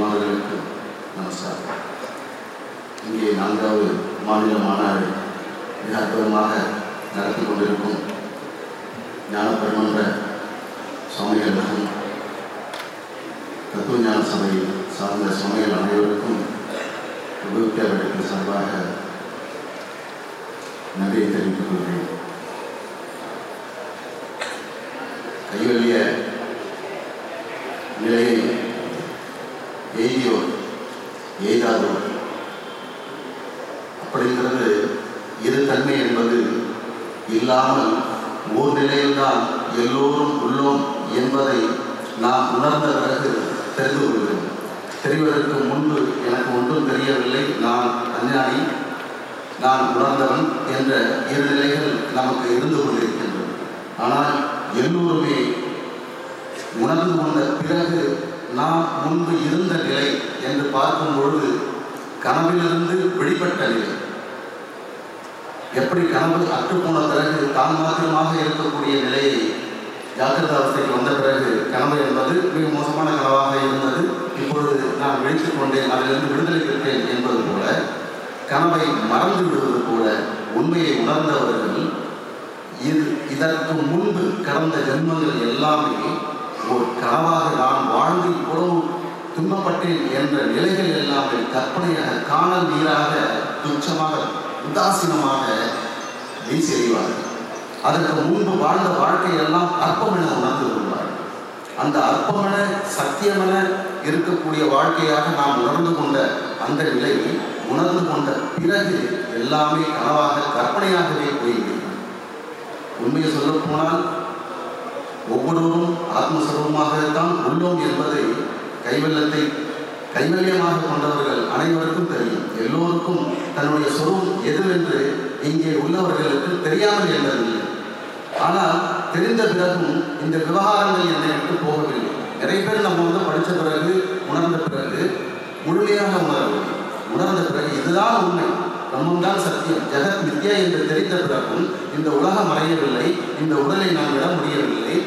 மாணவர்களுக்கு நமஸ்காரம். இங்கே நான்காவது மாநில மாநாடு மிக அற்புதமாக நடத்தி கொண்டிருக்கும் ஞானப்பெருமன்ற சுவாமிகளுக்கும் தத்துவ ஞான சபை சார்ந்த சுவாமிகள் அனைவருக்கும் உபயோகிக்க சார்பாக நன்றியை தெரிவித்துக் கொள்கிறேன் கைவல்லிய நிலையை எய்தியோர் எய்தாதோர் அப்படிங்கிறது இரு தன்மை என்பது இல்லாமல் ஓர் நிலையில்தான் எல்லோரும் உள்ளோம் என்பதை நாம் உணர்ந்த பிறகு தெரிந்து கொள்கிறோம் தெரிவதற்கு முன்பு எனக்கு ஒன்றும் தெரியவில்லை. நான் அஞ்ஞானி நான் உணர்ந்தவன் என்ற இரு நிலைகள் நமக்கு இருந்து கொண்டிருக்கின்றன. ஆனால் எல்லோருமே உணர்ந்து கொண்ட பிறகு நாம் முன்பு இருந்த நிலை என்று பார்க்கும் பொழுது கனவிலிருந்து வெளிப்பட்ட நிலை. எப்படி கனவு அற்றுப்போன பிறகு தான் மாத்திரமாக இருக்கக்கூடிய நிலையை ஜாக்கிரத அவஸ்தைக்கு வந்த பிறகு கனவு என்பது மிக மோசமான கனவாக இருந்தது. இப்பொழுது நான் விழித்துக் கொண்டேன். அதிலிருந்து விடுதலை பெற்றேன் என்பது போல கனவை மறந்து விடுவது போல உண்மையை உணர்ந்தவர்கள் இது இதற்கு முன்பு கடந்த ஜென்மங்கள் எல்லாமே ஒரு கனவாக நான் வாழ்ந்து இவ்வளவு துன்பப்பட்டேன் என்ற நிலைகள் எல்லாமே கற்பனையாக காணல் நீராக துச்சமாக உதாசீனமாக வீசி எறிவார்கள் அதற்கு முன்பு வாழ்ந்த வாழ்க்கையெல்லாம் அற்பமென உணர்ந்து கொள்வார் அந்த அற்பமென சத்தியமென இருக்கக்கூடிய வாழ்க்கையாக நாம் உணர்ந்து கொண்ட அந்த நிலையை உணர்ந்து கொண்ட பிறகு எல்லாமே கனவாக கற்பனையாகவே போய்விடும் உண்மையை சொல்ல போனால் ஒவ்வொருவரும் ஆத்மஸ்வரூபமாகத்தான் உள்ளோம் என்பதை கைவல்லத்தை கைவல்யமாக கொண்டவர்கள் அனைவருக்கும் தெரியும். எல்லோருக்கும் தன்னுடைய சொரூபம் எதுவென்று இங்கே உள்ளவர்களுக்கு தெரியாமல் என்பதில்லை. ஆனால் தெரிந்த பிறகும் இந்த விவகாரங்கள் என்னை விட்டு போகவில்லை. நிறைய பேர் நம்ம வந்து படித்த பிறகு உணர்ந்த பிறகு முழுமையாக உணரவில்லை. உணர்ந்த பிறகு இதுதான் உண்மை. பிரம்மம் தான் சத்தியம். ஜெகத் மித்யா என்று தெரிந்த பிறகும் இந்த உலகம் மறையவில்லை. இந்த உடலை நாம் விட முடியவில்லை.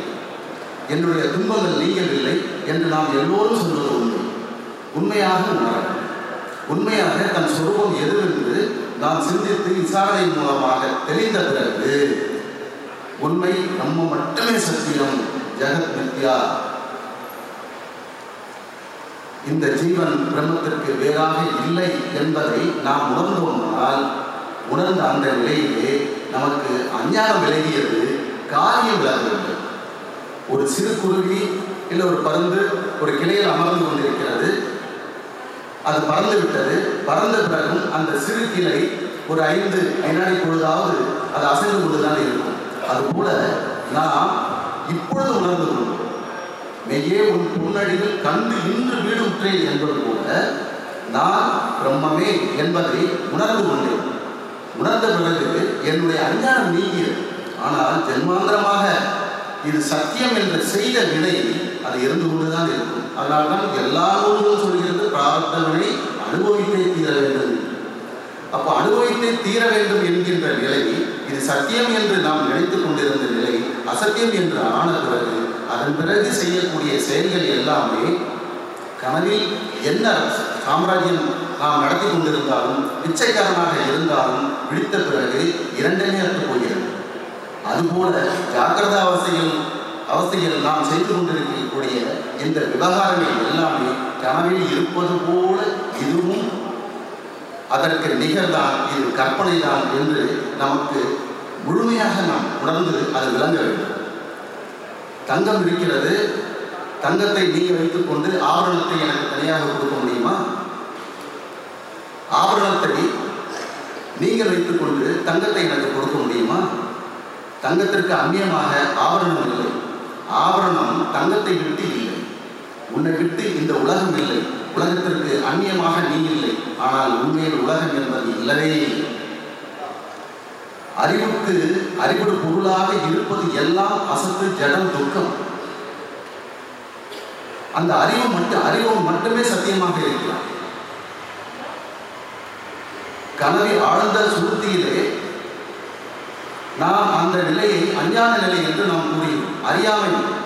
என்னுடைய துன்பங்கள் நீங்கவில்லை என்று நாம் எல்லோரும் சொல்வது உண்மை. உண்மையாக உணர உண்மையாக தன் சொரூபம் எதுவென்று நாம் சிந்தித்து விசாரணை மூலமாக தெரிந்த பிறகு உண்மை நம்ம மட்டுமே சத்தியம் ஜெகத் வித்யா இந்த ஜீவன் பிரம்மத்திற்கு வேறாக இல்லை என்பதை நாம் உணர்ந்தோம்னால் உணர்ந்த அந்த நிலையிலே நமக்கு அஞ்ஞானம் விலகியது காரியம் விலகவில்லை ஒரு சிறு குருவி இல்லை ஒரு பருந்து ஒரு கிளையில் அமர்ந்து கொண்டிருக்கிறது. அது பறந்து விட்டது. பறந்த பிறகும் அந்த சிறு கிளை ஒரு ஐந்து வினாடி பொழுதாவது அது அசைந்து கொண்டுதான் இருக்கும். அதுபோல நாம் இப்பொழுது உணர்ந்து கொள்வோம். மெய்யே உன் பொன்னடியில் கண்டு இன்று வீடு உற்றேன் என்பது போல நான் பிரம்மமே என்பதை உணர்ந்து கொண்டேன். உணர்ந்த பிறகு என்னுடைய அஞ்ஞானம் நீங்கியது. ஆனால் ஜென்மாந்திரமாக இது சத்தியம் என்று செய்த வினை அது இருந்து கொண்டுதான் இருக்கும். அதனால்தான் எல்லா நூல்களும் சொல்கிறது பிரார்த்தனை அனுபவித்தே தீர வேண்டும். அப்போ அனுபவித்தே தீர வேண்டும் என்கின்ற நிலை இது சத்தியம் என்று நாம் நினைத்துக் கொண்டிருந்த நிலை அசத்தியம் என்று ஆன பிறகு அதன் பிறகு செய்யக்கூடிய செயல்கள் எல்லாமே கனவில் என்ன சாம்ராஜ்யம் நாம் நடத்தி கொண்டிருந்தாலும் பிச்சைக்காரனாக இருந்தாலும் விழித்த பிறகு இரண்டுமே அற்று போகிறது. அதுபோல ஜாக்கிரத அவசையில் அவசையில் நாம் செய்து கொண்டிருக்கக்கூடிய இந்த விவகாரங்கள் எல்லாமே கனவில் இருப்பது போல இதுவும் அதற்கு நிகழ்தான் இது கற்பனை தான் என்று நமக்கு முழுமையாக நாம் உணர்ந்து அது விளங்க வேண்டும். தங்கம் இருக்கிறது தங்கத்தை நீ வைத்துக்கொண்டு ஆபரணத்தை எனக்கு தனியாக கொடுக்க முடியுமா? ஆபரணத்தை நீங்கள் வைத்துக்கொண்டு தங்கத்தை எனக்கு கொடுக்க முடியுமா? தங்கத்திற்கு அந்நியமாக ஆபரணம் இல்லை. ஆபரணம் தங்கத்தை விட்டு இல்லை. உன்னை விட்டு இந்த உலகம் இல்லை. உலகத்திற்கு அந்நியமாக நீ இல்லை. ஆனால் உண்மையில் உலகம் என்பது இல்லவே இல்லை. அறிவுக்கு அறிவுடு பொருளாக இருப்பது எல்லாம் அசத்து ஜடம் துக்கம். அந்த அறிவு மட்டும் அறிவு மட்டுமே சத்தியமாக இருக்கிறார். கனவை ஆழ்ந்த சுருத்தியிலே நாம் அந்த நிலையை அஞ்ஞான நிலை என்று நாம் கூறுகிறோம். அறியாமை.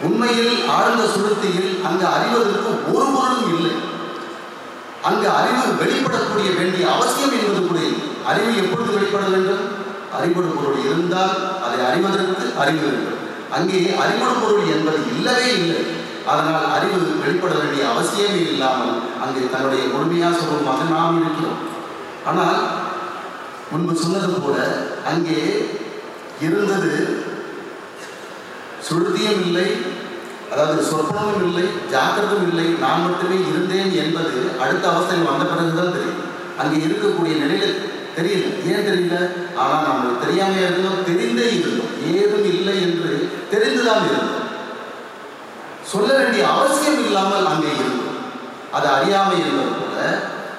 உண்மையில் ஆழ்ந்த சுருத்தியில் அங்கு அறிவதற்கு ஒரு பொருளும் இல்லை. அங்கு அறிவு வெளிப்படக்கூடிய வேண்டிய அவசியம் என்பது கூட அறிவு எப்பொழுது வெளிப்பட வேண்டும்? அறிவுடு பொருள் இருந்தால் அதை அறிவதற்கு அறிவு வேண்டும். அங்கே அறிவுடு பொருள் என்பது இல்லவே இல்லை. அதனால் அறிவு வெளிப்பட வேண்டிய அவசியமே இல்லாமல் அங்கே தன்னுடைய முழுமையாக சொல்லுமாக நாம் இருக்கிறோம். ஆனால் முன்பு சொன்னது போல அங்கே இருந்தது சுருதியும் இல்லை அதாவது சொற்பனமும் இல்லை ஜாக்கிரதும் இல்லை நான் மட்டுமே இருந்தேன் என்பது அடுத்த அவஸ்தையில் வந்த பிறகுதான் தெரியும். அங்கே இருக்கக்கூடிய நிலையில தெரியல. ஏன் தெரியல? ஆனால் நம்மளுக்கு தெரியாம இருந்தோம் தெரிந்தே இருந்தோம். ஏதும் இல்லை என்று தெரிந்துதான் இருந்தோம். சொல்ல வேண்டிய அவசியம் இல்லாமல் அங்கே இருந்தோம். அது அறியாமை இருந்தது போல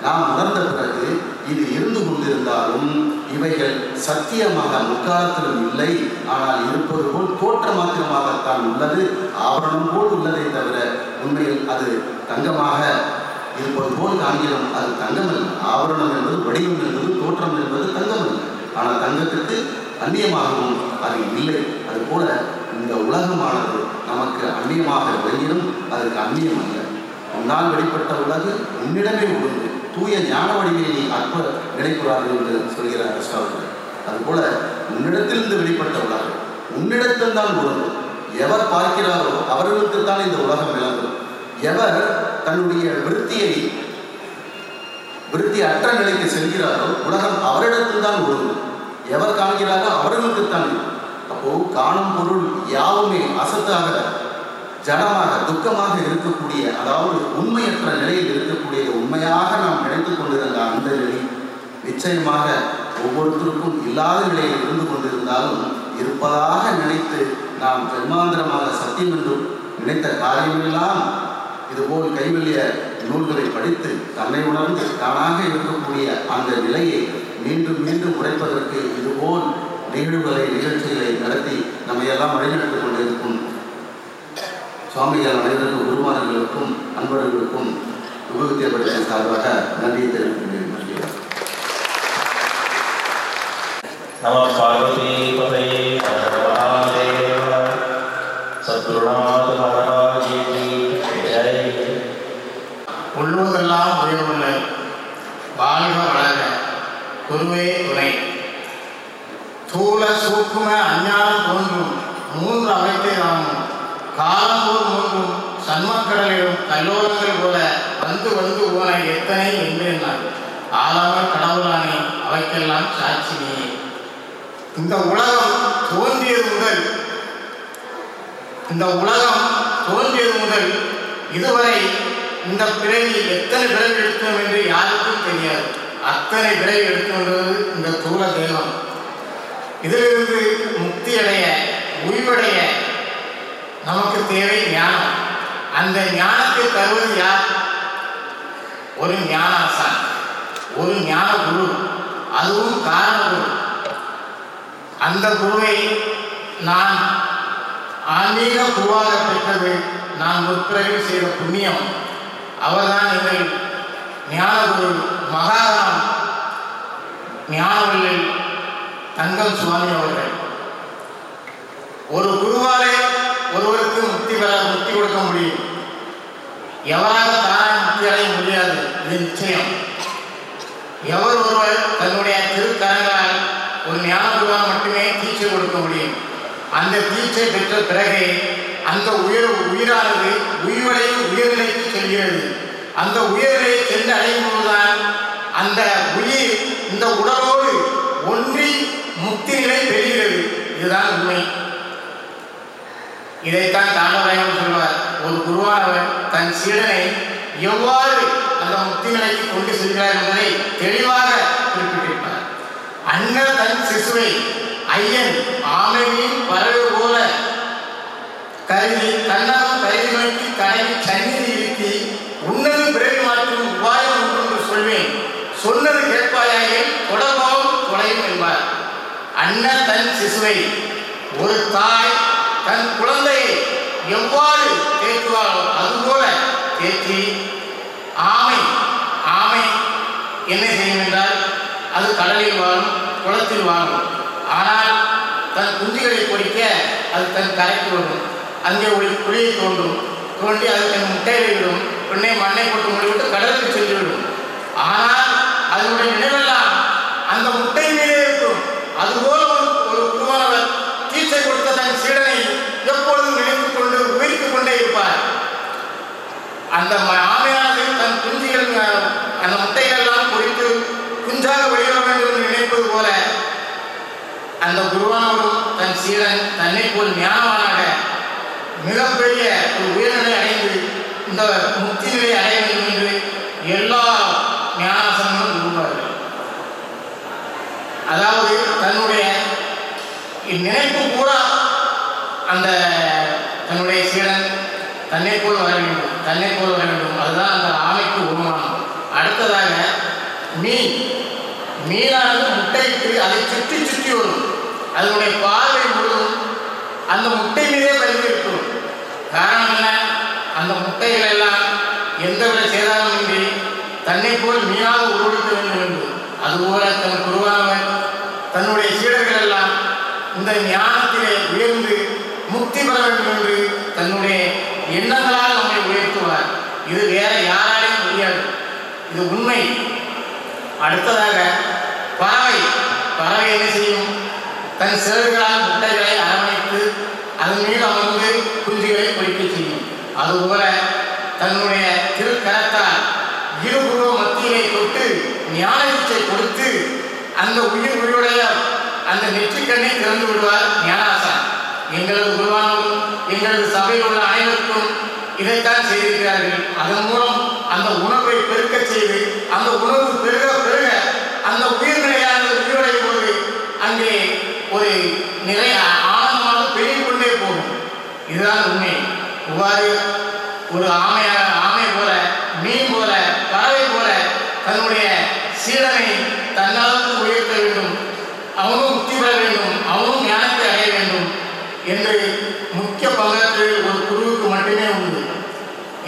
நாம் உணர்ந்த பிறகு இது இருந்து கொண்டிருந்தாலும் இவைகள் சத்தியமாக முக்காலத்திலும் இல்லை. ஆனால் இருப்பது போல் தோற்ற மாத்திரமாகத்தான் உள்ளது. ஆபரணம் போல் உள்ளதை தவிர உண்மையில் அது தங்கமாக இருப்பது போல் காண்கிறோம். அது தங்கமல்ல. ஆபரணம் என்பது வடிவம் என்பது தோற்றம் என்பது தங்கமல்ல. ஆனால் தங்கத்திற்கு அந்நியமாகவும் அது இல்லை. அதுபோல இந்த உலகமானது நமக்கு அந்நியமாக விளங்கிடும் அதற்கு அந்நியம் அல்ல உன்னால் வெளிப்பட்ட உலகு உன்னிடமே உண்டு தூய ஞான வடிவை நீ அற்ப நினைக்கிறார்கள் என்று சொல்கிறார் கிருஷ்ணாவர்கள் அதுபோல உன்னிடத்திலிருந்து வெளிப்பட்ட உலகம் உன்னிடத்தில்தான் உலகம் எவர் பார்க்கிறாரோ அவர்களுக்கு தான் இந்த உலகம் விளங்கும். எவர் தன்னுடைய விருத்தியை விருத்தி அற்ற நிலைக்கு செல்கிறாரோ உலகம் அவரிடத்தில் தான் ஒழுங்கும் எவர் காண்கிறாரோ அவர்களுக்கு தான் அப்போ காணும் பொருள் யாவுமே அசத்தாக ஜடமாக துக்கமாக இருக்கக்கூடிய அதாவது உண்மையற்ற நிலையில் இருக்கக்கூடிய உண்மையாக நாம் நினைத்து கொண்டிருந்த அந்த நிலை நிச்சயமாக ஒவ்வொருத்தருக்கும் இல்லாத நிலையில் இருந்து கொண்டிருந்தாலும் இருப்பதாக நினைத்து நாம் ஜென்மாந்திரமாக சத்தியம் என்றும் நினைத்த காரியமெல்லாம் இதுபோல் கைவெளிய நூல்களை படித்து தன்னை உணர்ந்து தானாக இருக்கக்கூடிய அந்த நிலையை மீண்டும் மீண்டும் உடைப்பதற்கு இதுபோல் நிகழ்வுகளை நிகழ்ச்சிகளை நடத்தி நம்மையெல்லாம் வழிநடத்திக் கொண்டிருக்கும் சுவாமிகள் அனைவருக்கும் குருமார்களுக்கும் அன்பர்களுக்கும் விபூத்திய படத்தின் சார்பாக நன்றியை தெரிவிக்கின்றேன் நன்றி. நம பார்வதி பதையே மகாதேவ சத்குருநாத மகாராஜி ஜெய். உள்ளுவதெல்லாம் உயர்வுள்ள வாழ்க வளர குருவே துணை. தூல சூக்கும அஞ்ஞானம் தோன்றும் மூன்று அமைப்பை நாமும் காலம்போர் மூன்றும் சன்மக்கடலிலும் கல்லோரங்கள் போல வந்து வந்து போன எத்தனை என்றார் ஆளாமல் கடவுளானே அவைக்கெல்லாம் சாட்சி நீயே இந்த உலகம் தோன்றியது முதல் இந்த உலகம் தோன்றியது முதல் இதுவரை இந்த பிறவி எத்தனை பிறவி எடுத்தோம் என்று யாருக்கும் தெரியாது. அத்தனை பிறவி எடுத்துக்கொண்டது இந்த தூள தெய்வம் இதிலிருந்து முக்தி அடைய உய்வடைய நமக்கு தேவை ஞானம். அந்த ஞானத்தை தருவது யார்? ஒரு ஞானாசான். ஒரு ஞான குரு. அதுவும் காரண குரு அந்த குருவை நான் ஆன்மீக குருவாக பெற்றது நான் முற்பிறகு செய்த புண்ணியம். அவர்தான் எங்கள் ஞானகுரு மகாராம் ஞானவில்லை தங்கம் சுவாமி அவர்கள். ஒரு குருவாலே ஒருவருக்கு முக்தி கொடுக்க முடியும். எவராக தானே முக்தி அடைய முடியாது இது நிச்சயம். எவர் ஒருவர் தன்னுடைய திருக்கரங்களால் ஆண்டவரால் மட்டுமே தீட்சை கொடுக்க முடியும். அந்த தீட்சை பெற்ற பிறகு அந்த உயர் உயிரானது உயிர்வடையும் உயர்நிலைக்கு செல்கிறது. அந்த உயர்நிலையை சென்று அடையும் போதுதான் அந்த உயிர் இந்த உடலோடு ஒன்றி முக்தி நிலை பெறுகிறது. இதுதான் உண்மை. இதைத்தான் தாண்டவராயன் சொல்வார். ஒரு குருவானவர் தன் சீடனை எவ்வாறு அந்த முக்தி நிலைக்கு கொண்டு செல்கிறார் என்பதை தெளிவாக குறிப்பிட்டிருப்பார். அண்ணன் தன் சிசுவை ஐயன் ஆமையின் பறவை போல கருதி தன்னாலும் கருதி நோக்கி கடலில் சந்நிதி இருத்தி உன்னது பிறகு மாற்றும் உபாயம் ஒன்று என்று சொல்வேன். சொன்னது கேட்பாயாயில் தொடர்பாவும் தொலையும் என்பார். அண்ணன் தன் சிசுவை ஒரு தாய் தன் குழந்தையை எவ்வாறு தேற்றுவாரோ அதுபோல தேற்றி ஆமை ஆமை என்ன செய்யும் என்றால் அது கடலில் வாழும் குளத்தில் வாழும். ஆனால் தன் குஞ்சுகளை பொறிக்க அது தன் கரைக்கு வரும். அங்கே ஒரு குழியை தோண்டும். தோண்டி அது தன் முட்டையை விடும். பெண்ணை மண்ணை போட்டு மூடிவிட்டு கடலுக்கு சென்று விடும். ஆனால் அதனுடைய நினைவெல்லாம் அந்த முட்டை மீது இருக்கும் அதுபோல ஒரு ஒரு குருவானவர் தீட்சை கொடுத்த தன் சீடனை எப்பொழுதும் நினைத்துக் கொண்டு உயிர்த்துக் கொண்டே இருப்பார் அந்த ஆமையானது தன் குஞ்சுகள் அந்த முட்டைகள்லாம் பொறித்து குஞ்சாக வெளிவர வேண்டும் என்று நினைப்பது போல அந்த குருவானவரும் தன் சீடன் தன்னை போல் ஞானவானாக மிகப்பெரிய ஒரு உயர்நிலை அடைந்து இந்த முக்தி நிலை அடைய வேண்டும் என்று எல்லா ஞானாசனங்களும் விரும்புவார்கள். அதாவது தன்னுடைய நினைப்பு பூரா அந்த தன்னுடைய சீடன் தன்னை போல் வர வேண்டும். தன்னை போல வேண்டும் அதுதான் அந்த ஆமைக்கு உருமானம் அடுத்ததாக மீன். மீனானது முட்டையிட்டு அதை சுற்றி சுற்றி வரும். அதனுடைய பார்வை முழுவதும் அந்த முட்டை மீதே பதிந்திருக்கும் காரணம் என்ன? அந்த முட்டைகள் எல்லாம் எந்தவித சேதாரமின்றி தன்னை போல் மீனாக உருவெடுக்க வேண்டும் என்று. அதுபோல தன் குருவானவன் தன்னுடைய சீடர்கள் எல்லாம் இந்த ஞானத்திலே உயர்ந்து முக்தி பெற வேண்டும் என்று தன்னுடைய இது வேற யாராலையும் முடியாது. இது உண்மை. அடுத்ததாக பறவை. பறவை என்ன செய்யும்? தன் சிறகுகளால் முட்டைகளை அரவணைத்து அதன் மீது அமர்ந்து குஞ்சுகளை பொறிக்க செய்யும். அதுபோல தன்னுடைய திருக்கரத்தால் இருபுருவ மத்தியிலே தொட்டு ஞான இச்சை கொடுத்து அந்த உயிர் உயிருடைய அந்த நெற்றிக்கண்ணை திறந்து விடுவார் ஞானாசன் எங்களது குருவானும் எங்களது சபையில் உள்ள அனைவருக்கும் இதைத்தான் செய்திருக்கிறார்கள். அதன் மூலம் அந்த உணர்வை பெருக்க செய்து அந்த உணர்வு பெருக பெருக அந்த உயிர்நிலையானது உயிரடையும் போது அங்கே ஒரு நிலை ஆனந்தமாக பெருகிக் கொண்டே போகும். இதுதான் உண்மை. இவ்வாறு ஒரு ஆமையாக ஆமை போல மீன் போல பறவை போல தன்னுடைய சீடனை தன்னளவுக்கு உயர்த்த வேண்டும் அவனும் முக்தி பெற வேண்டும் அவனும் ஞானத்தை அடைய வேண்டும் என்று முக்கிய பங்காற்று ஒரு குருவுக்கு மட்டுமே உண்டு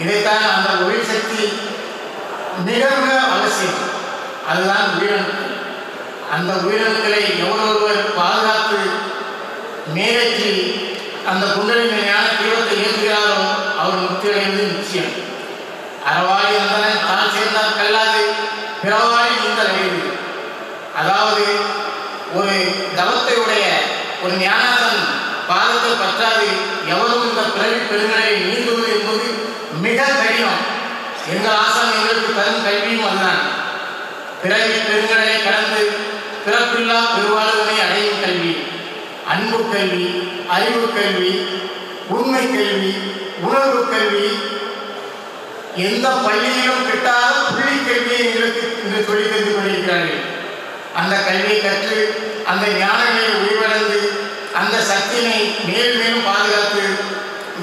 இதைத்தான் அந்த ஒளி சக்தி மிக மிக அவசியம் அதுதான் உயிரணுக்கள் அந்த உயிரணுக்களை எவரொருவர் பாதுகாத்து மேலேற்றி அந்த குண்டலின் ஞான தீவிரத்தை இயக்குகிறாரோ அவர் முக்தி அடைவது நிச்சயம். அறவாளி அந்தனன் தான் சேர்ந்தால் கல்லாது பிறவாளி இந்த அறிவு அதாவது ஒரு தவத்தையுடைய ஒரு ஞானாசன் பாதத்தை பற்றாது எவரும் இந்த பிறவி பெருங்கலை நீந்துவது என்பது மிக கடினம். எங்களால் ஆசான் கல்வியும் அதுதான். பிறகு பெருங்கடலை கடந்து பிறப்பில்லா பெருவாழ்வினை அடையும் கல்வி. அன்பு கல்வி அறிவு கல்வி உண்மை கல்வி உணர்வு கல்வி. எந்த பள்ளியிலும் கிட்டாத புள்ளி கல்வியை எங்களுக்கு இன்று சொல்லி தந்து கொண்டிருக்கிறார்கள். அந்த கல்வியை கற்று அந்த ஞானங்களை உயிர்வடைந்து அந்த சக்தியினை மேல் மேலும் பாதுகாத்து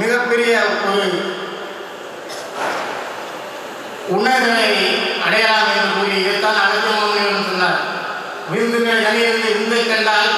மிகப்பெரிய ஒரு உன்னதனை அடையலாம் என்று கூறி இதைத்தான் அகத்தியம் சொன்னார். விருந்துகள் இருந்து விருந்தை கண்டால்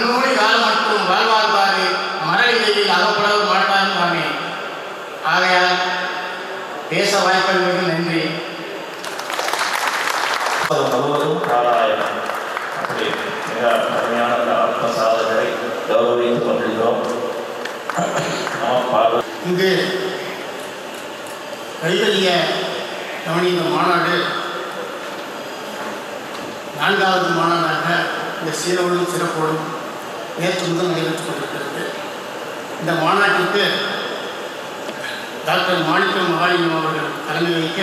மண்ணோடு யாழ் மட்டும் வாழ்வாழ்வாறு மரளிகையில் அகப்படவு மாட்டான் ஆமே ஆகையால் பேச வாய்ப்பது மிக நன்றி. முழுவதும் பாராயணம் அப்படி மிக அருமையான அந்த ஆத்ம இங்கு கைதலிய கவனி இந்த மாநாடு நான்காவது மாநாடாக இந்த சீரோடும் சிறப்போடும் நேற்று முதல் நடைபெற்றுக் கொண்டிருக்கிறது இந்த மாநாட்டிற்கு டாக்டர் மாணிக்கம் மகாலிங்கம் அவர்கள் தலைமை வகிக்க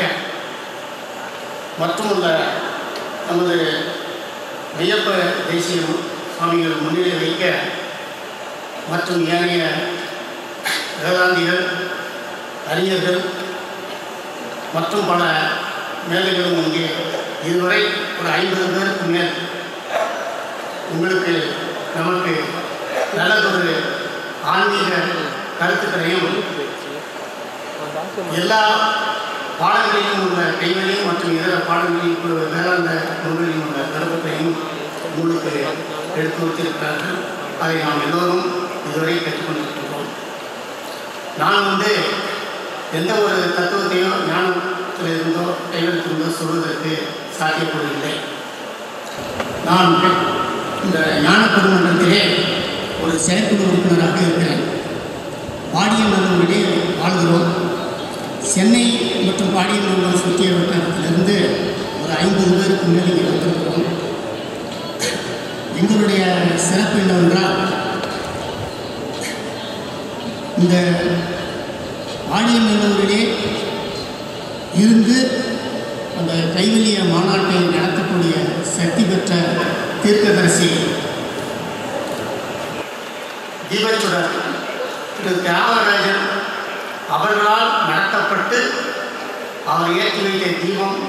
மற்றும் உள்ள நமது ஐயப்ப தேசிய சுவாமிகள் முன்னிலை வைக்க மற்றும் ஏனைய வேதாந்திகள் அறிஞர்கள் மற்றும் பல மேலைகளும் இங்கே இதுவரை ஒரு ஐம்பது பேருக்கு மேல் உங்களுக்கு நமக்கு நல்லதொரு ஆன்மீக கருத்துக்களையும் எல்லா பாடங்களிலும் உள்ள கைகளையும் மற்றும் இதர பாடங்களையும் உள்ள வேதாந்த நூல்களிலும் உள்ள கருத்துக்களையும் உங்களுக்கு எடுத்து வைத்திருக்கிறார்கள் அதை நாம் எல்லோரும் இதுவரை பெற்றுக்கொண்டிருக்கின்றோம். நான் வந்து எந்த ஒரு தத்துவத்தையோ ஞானத்திலிருந்தோ கைவெழுத்திருந்தோ சொல்வதற்கு சாத்தியப்படவில்லை நான் இந்த ஞான பெருமன்றத்திலே ஒரு செயற்குழு உறுப்பினராக இருக்கிறேன் பாடியநல்லூரிலே வாழ்கிறோம். சென்னை மற்றும் பாடியநல்லூர் சுற்றிய வட்டாரத்திலிருந்து ஒரு ஐம்பது பேருக்கு மேல் இங்கே வந்திருக்கிறோம். எங்களுடைய சிறப்பு என்னவென்றால் இந்த பாடியநல்லூரிலே இருந்து அந்த கைவல்லிய மாநாட்டை நடத்தக்கூடிய சக்தி பெற்ற தீர்க்கதரிசி தீபச்சுடர் திரு தியாகராஜன் அவர்களால் நடத்தப்பட்டு அவர் ஏற்றி வைத்த தீபம்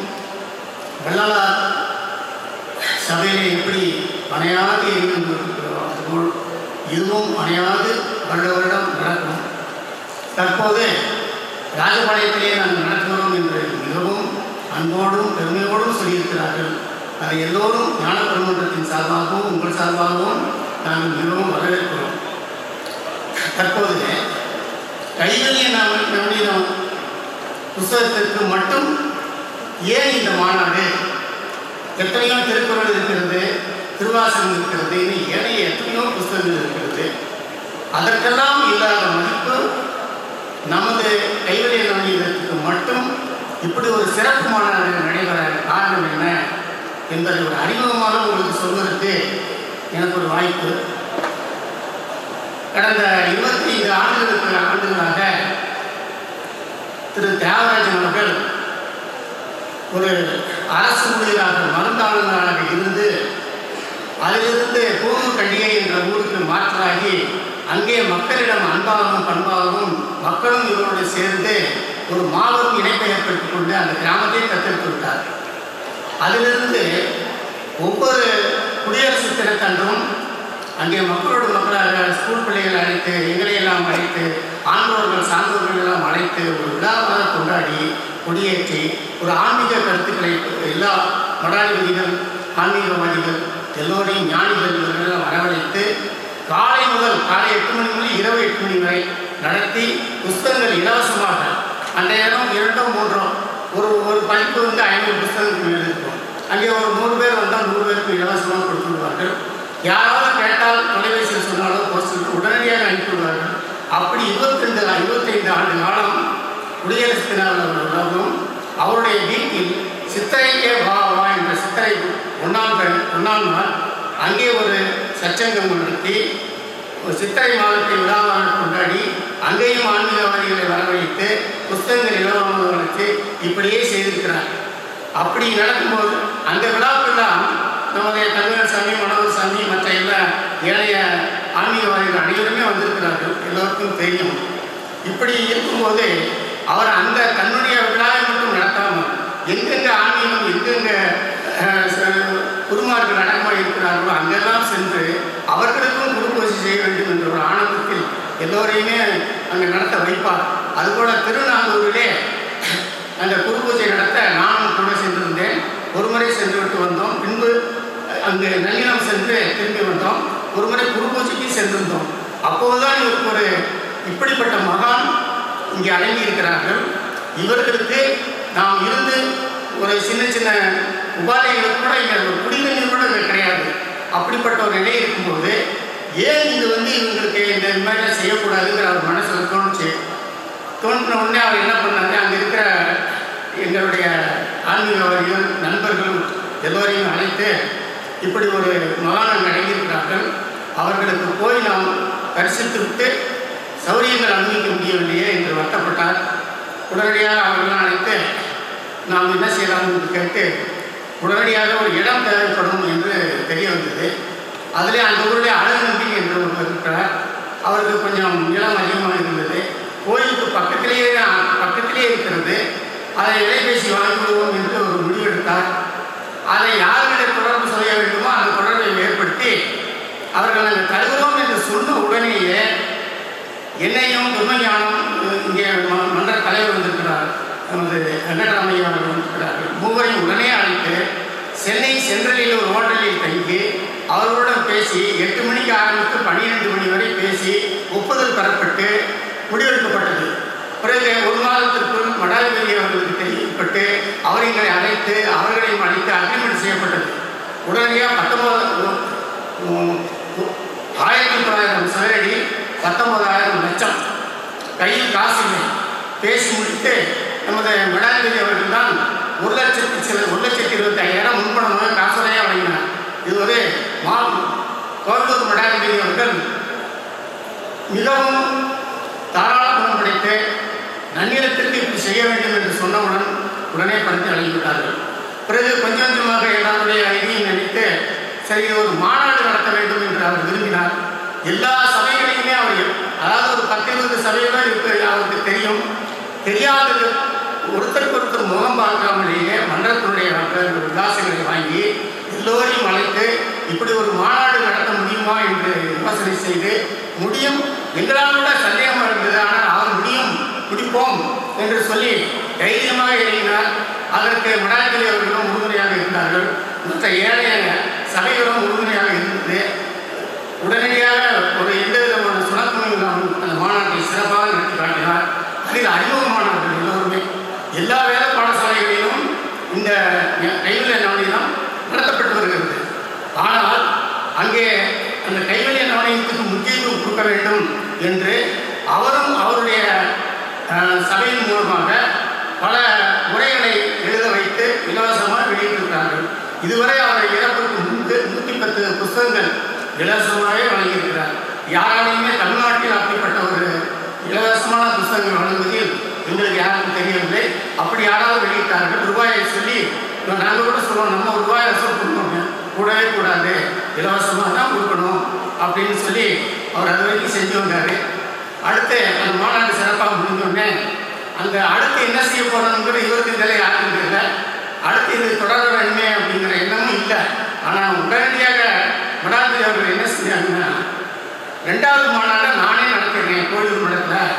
வெள்ளலார் சபையிலே எப்படி அணையாது எரிகின்றோ அதுபோல் இதுவும் அணையாது வருட வருடம் நடக்கும். தற்போது ராஜபாளையத்திலே நாங்கள் நடத்துகிறோம் என்று மிகவும் அன்போடும் பெருமையோடும் சொல்லியிருக்கிறார்கள். எல்லோரும் ஞான பெருமன்றத்தின் சார்பாகவும் உங்கள் சார்பாகவும் நாங்கள் மிகவும் வரவேற்கிறோம். தற்போது கைவல்ய நவ- நவநீதம் புஸ்தகத்திற்கு மட்டும் ஏன் இந்த மாநாடு? எத்தனையோ திருக்குறள் இருக்கிறது திருவாசகம் இருக்கிறது இனி ஏனைய எத்தனையோ புஸ்தகங்கள் இருக்கிறது. அதற்கெல்லாம் இல்லாத மதிப்பு நமது கைவல்ய நவநீதத்துக்கு மட்டும் இப்படி ஒரு சிறப்பு மாநாடு நடைபெற காரணம் என்ன? என்பதை ஒரு அறிமுகமான உங்களுக்கு சொல்வதற்கு எனக்கு ஒரு வாய்ப்பு. கடந்த இருபத்தி ஐந்து ஆண்டுகளுக்கு ஆண்டுகளாக திரு தியாகராஜன் அவர்கள் ஒரு அரசு ஊழியராக மருந்தாளர்களாக இருந்து அதிலிருந்து கூடூர் கண்டிகை என்ற ஊருக்கு மாற்றாகி அங்கே மக்களிடம் அன்பாகவும் பண்பாகவும் மக்களும் இவரோடு சேர்ந்து ஒரு மாபெரும் இணைப்பை ஏற்படுத்திக் கொண்டு அந்த கிராமத்தை தத்தெடுத்து அதிலிருந்து ஒவ்வொரு குடியரசு தினத்தன்றும் அங்கே மக்களோடு மக்களாக ஸ்கூல் பிள்ளைகள் அழைத்து எங்களை எல்லாம் அழைத்து ஆண்டோர்கள் சான்றோர்கள் எல்லாம் அழைத்து ஒரு விழாவாக கொண்டாடி கொடியேற்றி ஒரு ஆன்மீக கருத்துக்களை எல்லா மடாதிபதிகள் ஆன்மீகவாதிகள் எல்லோரையும் ஞானிகள் இவர்களெல்லாம் வரவழைத்து காலை முதல் காலை எட்டு மணி முதல் இரவு எட்டு மணி வரை நடத்தி புஸ்தகங்கள் இலவசமாக அன்றைய நேரம் இரண்டோ மூன்றோ ஒரு ஒரு படிப்பு வந்து ஐநூறு புத்தகங்கள் மேல் இருக்கும் அங்கே ஒரு நூறு பேர் வந்தால் நூறு பேருக்கு இலவசமாக கொடுத்துருவார்கள் யாராவது கேட்டால் தொலைபேசியில் சொன்னாலும் போஸ்டர் உடனடியாக அனுப்பிவிடுவார்கள். அப்படி இருபத்தைந்து இருபத்தைந்து ஆண்டு காலம் குடியரசு தினவிழாவும் அவருடைய வீட்டில் சித்தரைக்கே வா வா என்ற சித்திரை ஒன்றாம் பெண் ஒன்றாம் நாள் அங்கே ஒரு சச்சங்கம் நடத்தி சித்திரை மாதத்தின் விழாவான கொண்டாடி அங்கேயும் ஆன்மீகவாதிகளை வரவழைத்து புஸ்தகங்கள் இலவசமாக வளர்த்து இப்படியே செய்திருக்கிறார். அப்படி நடக்கும்போது அந்த விழாக்கெல்லாம் நம்முடைய தமிழர் சாமி மனோகர் சாமி மற்ற எல்லா ஏழைய ஆன்மீகவாதிகள் அனைவருமே வந்திருக்கிறார்கள். எல்லோருக்கும் தெரியும். இப்படி இருக்கும்போது அவர் அந்த தன்னுடைய விழாவை மட்டும் நடத்தாமல் எங்கெங்க ஆன்மீகம் எங்கெங்க அஹ், குருமார்கள் அடக்கமாக இருக்கிறார்களோ அங்கெல்லாம் சென்று ஒரு ஆனந்தத்தில் எல்லோரையுமே அங்கே நடத்த வைப்பார். அதுபோல் திருநாங்கூரிலே அந்த குரு பூஜை நடத்த நானும் கூட சென்றிருந்தேன். ஒரு முறை சென்று விட்டு வந்தோம். பின்பு அங்கு நல்லினம் சென்று திரும்பி வந்தோம். ஒரு முறை குரு பூஜைக்கும் சென்றிருந்தோம். அப்போதுதான் இவருக்கு ஒரு இப்படிப்பட்ட மகான் இங்கே அடங்கி இருக்கிறார்கள். இவர்களுக்கு நாம் இருந்து ஒரு சின்ன சின்ன உபாதைகள் கூட இங்கே ஒரு குடிநீர் கூட இங்கே கிடையாது. அப்படிப்பட்ட ஒரு நிலை இருக்கும்போது ஏன் இது வந்து இவங்களுக்கு இந்த மாதிரிலாம் செய்யக்கூடாதுங்கிற அவர் மனசில் தோணுச்சு. தோன்றின உடனே அவர் என்ன பண்ணாங்க அங்கே இருக்கிற எங்களுடைய ஆன்மீகவாதிகள் நண்பர்கள் எல்லோரையும் அழைத்து இப்படி ஒரு மகாணம் நடந்திருக்கிறார்கள் அவர்களுக்கு போய் நாம் தரிசித்துவிட்டு சௌரியங்கள் அனுமதிக்க முடியவில்லையே என்று வருத்தப்பட்டார். உடனடியாக அவர்களெல்லாம் அழைத்து நாம் என்ன செய்யலாம்? என்று கேட்டு உடனடியாக ஒரு இடம் தேவைப்படும் என்று தெரிய வந்தது. அதிலே அந்த ஊருடைய அழகு என்று ஒருவர் இருக்கிறார் அவருக்கு கொஞ்சம் நிலம் அதிகமாக இருந்தது. கோயிலுக்கு பக்கத்திலேயே பக்கத்திலேயே இருக்கிறது. அதை இலைபேசி வாங்கிவிடுவோம் என்று ஒரு முடிவெடுத்தார். அதை யாருடைய தொடர்பு செய்ய வேண்டுமோ அந்த தொடர்பை ஏற்படுத்தி அவர்கள் அந்த தருகிறோம் என்று சொன்ன உடனேயே என்னையும் பிரம்மஞானம் இங்கே மன்ற தலைவர் வந்திருக்கிறார். நமது வெங்கடராமையா அவர்கள் வந்திருக்கிறார்கள் மூவரையும் உடனே அழைத்து சென்னை சென்ட்ரலில் ஒரு ஹோட்டலில் தங்கி அவர்களுடன் பேசி எட்டு மணிக்கு ஆரம்பித்து பன்னிரெண்டு மணி வரை பேசி ஒப்புதல் பெறப்பட்டு முடிவெடுக்கப்பட்டது. பிறகு ஒரு மாதத்திற்குள் மடாதிபதி அவர்களுக்கு தெரிவிக்கப்பட்டு அவர்களை அழைத்து அவர்களையும் அழைத்து அக்ரிமெண்ட் செய்யப்பட்டது. உடனடியாக பத்தொன்பது ஆயிரத்தி தொள்ளாயிரம் சதுரடி பத்தொன்பதாயிரம் லட்சம் கையில் காசு இல்லை. பேசி முடித்து நமது மடாதிபதி அவர்கள் தான் ஒரு லட்சத்தி சில ஒரு லட்சத்தி இருபத்தி ஐயாயிரம் முன்பணமாக காசுரையாக ஒரு மா கோவிலூர் மடாதிபதி அவர்கள் மிகவும் தாராள படைத்து நன்னிலத்திற்கு இப்படி செய்ய வேண்டும் என்று சொன்னவுடன் உடனே படுத்து அழைந்துவிட்டார்கள் பிறகு கொஞ்சம் கொஞ்சமாக எல்லாருடைய அழகியை நினைத்து சரி ஒரு மாநாடு நடத்த வேண்டும் என்று அவர் விரும்பினார். எல்லா சபைகளையுமே அவர் அதாவது ஒரு பத்து இருபது சபையெல்லாம் இருப்பது அவருக்கு தெரியும். தெரியாதது ஒருத்தருக்கு ஒருத்தர் முகம் பார்க்காமலேயே மன்றத்தினுடைய மக்கள் வாங்கி எல்லோரையும் அழைத்து இப்படி ஒரு மாநாடு நடத்த முடியுமா என்று யோசனை செய்து முடியும். எங்களால் கூட சந்தேகம் இருந்தது ஆனால் அவர் முடியும். பிடிப்போம் என்று சொல்லி தைரியமாக எழுதினார். அதற்கு மடாதிபதி அவர்களும் உறுதுணையாக இருந்தார்கள். மற்ற ஏழைய சபைகளும் உறுதுணையாக இருந்தது. உடனடியாக ஒரு எந்த விதமான சுணக்கமும் இல்லாமல் அந்த மாநாட்டை சிறப்பாக நடத்தி காட்டினார். அதில் அறிமுகமானவர்கள் எல்லோருமே. எல்லா வேத பாடசாலைகளிலும் இந்த கைவிலை நாணயம் நடத்தப்பட்டு வருகிறது ஆனால் அங்கே அந்த கைவல்ய நாணயத்துக்கு முக்கியத்துவம் கொடுக்க வேண்டும் என்று அவரும் அவருடைய சபையின் மூலமாக பல உரைகளை எழுத வைத்து இலவசமாக வெளியிட்டிருக்கிறார்கள். இதுவரை அவரை இறப்புக்கு முன்பு நூற்றி பத்து புஸ்தகங்கள் இலவசமாகவே வழங்கியிருக்கிறார். யாராலையுமே தமிழ்நாட்டில் அப்படிப்பட்ட ஒரு இலவசமான புஸ்தகங்கள் வழங்குவதில் எங்களுக்கு யாருக்கும் தெரியவில்லை. அப்படி யாராவது வெளியிட்டார்கள். ரூபாயை சொல்லி நாங்கள் கூட சொல்லுவோம் நம்ம ஒரு ரூபாய் கொடுக்கணும் கூடவே கூடாது. இலவசமாக தான் கொடுக்கணும். அப்படின்னு சொல்லி அவர் அது வரைக்கும் செஞ்சு வந்தார். அடுத்து அந்த மாநாடு சிறப்பாக முடிஞ்சோடனே அந்த அடுத்து என்ன செய்ய போகிறோங்கிற இவருக்கு நிலை யாருக்கும் தெரியல அடுத்து இது தொடர வேண்டுமே அப்படிங்கிற எண்ணமும் இல்லை. ஆனால் உடனடியாக மடாந்தி அவர்கள் என்ன செஞ்சாங்கன்னா ரெண்டாவது மாநாட்டை நானே நடத்துகிறேன் கோயில் மடத்தில்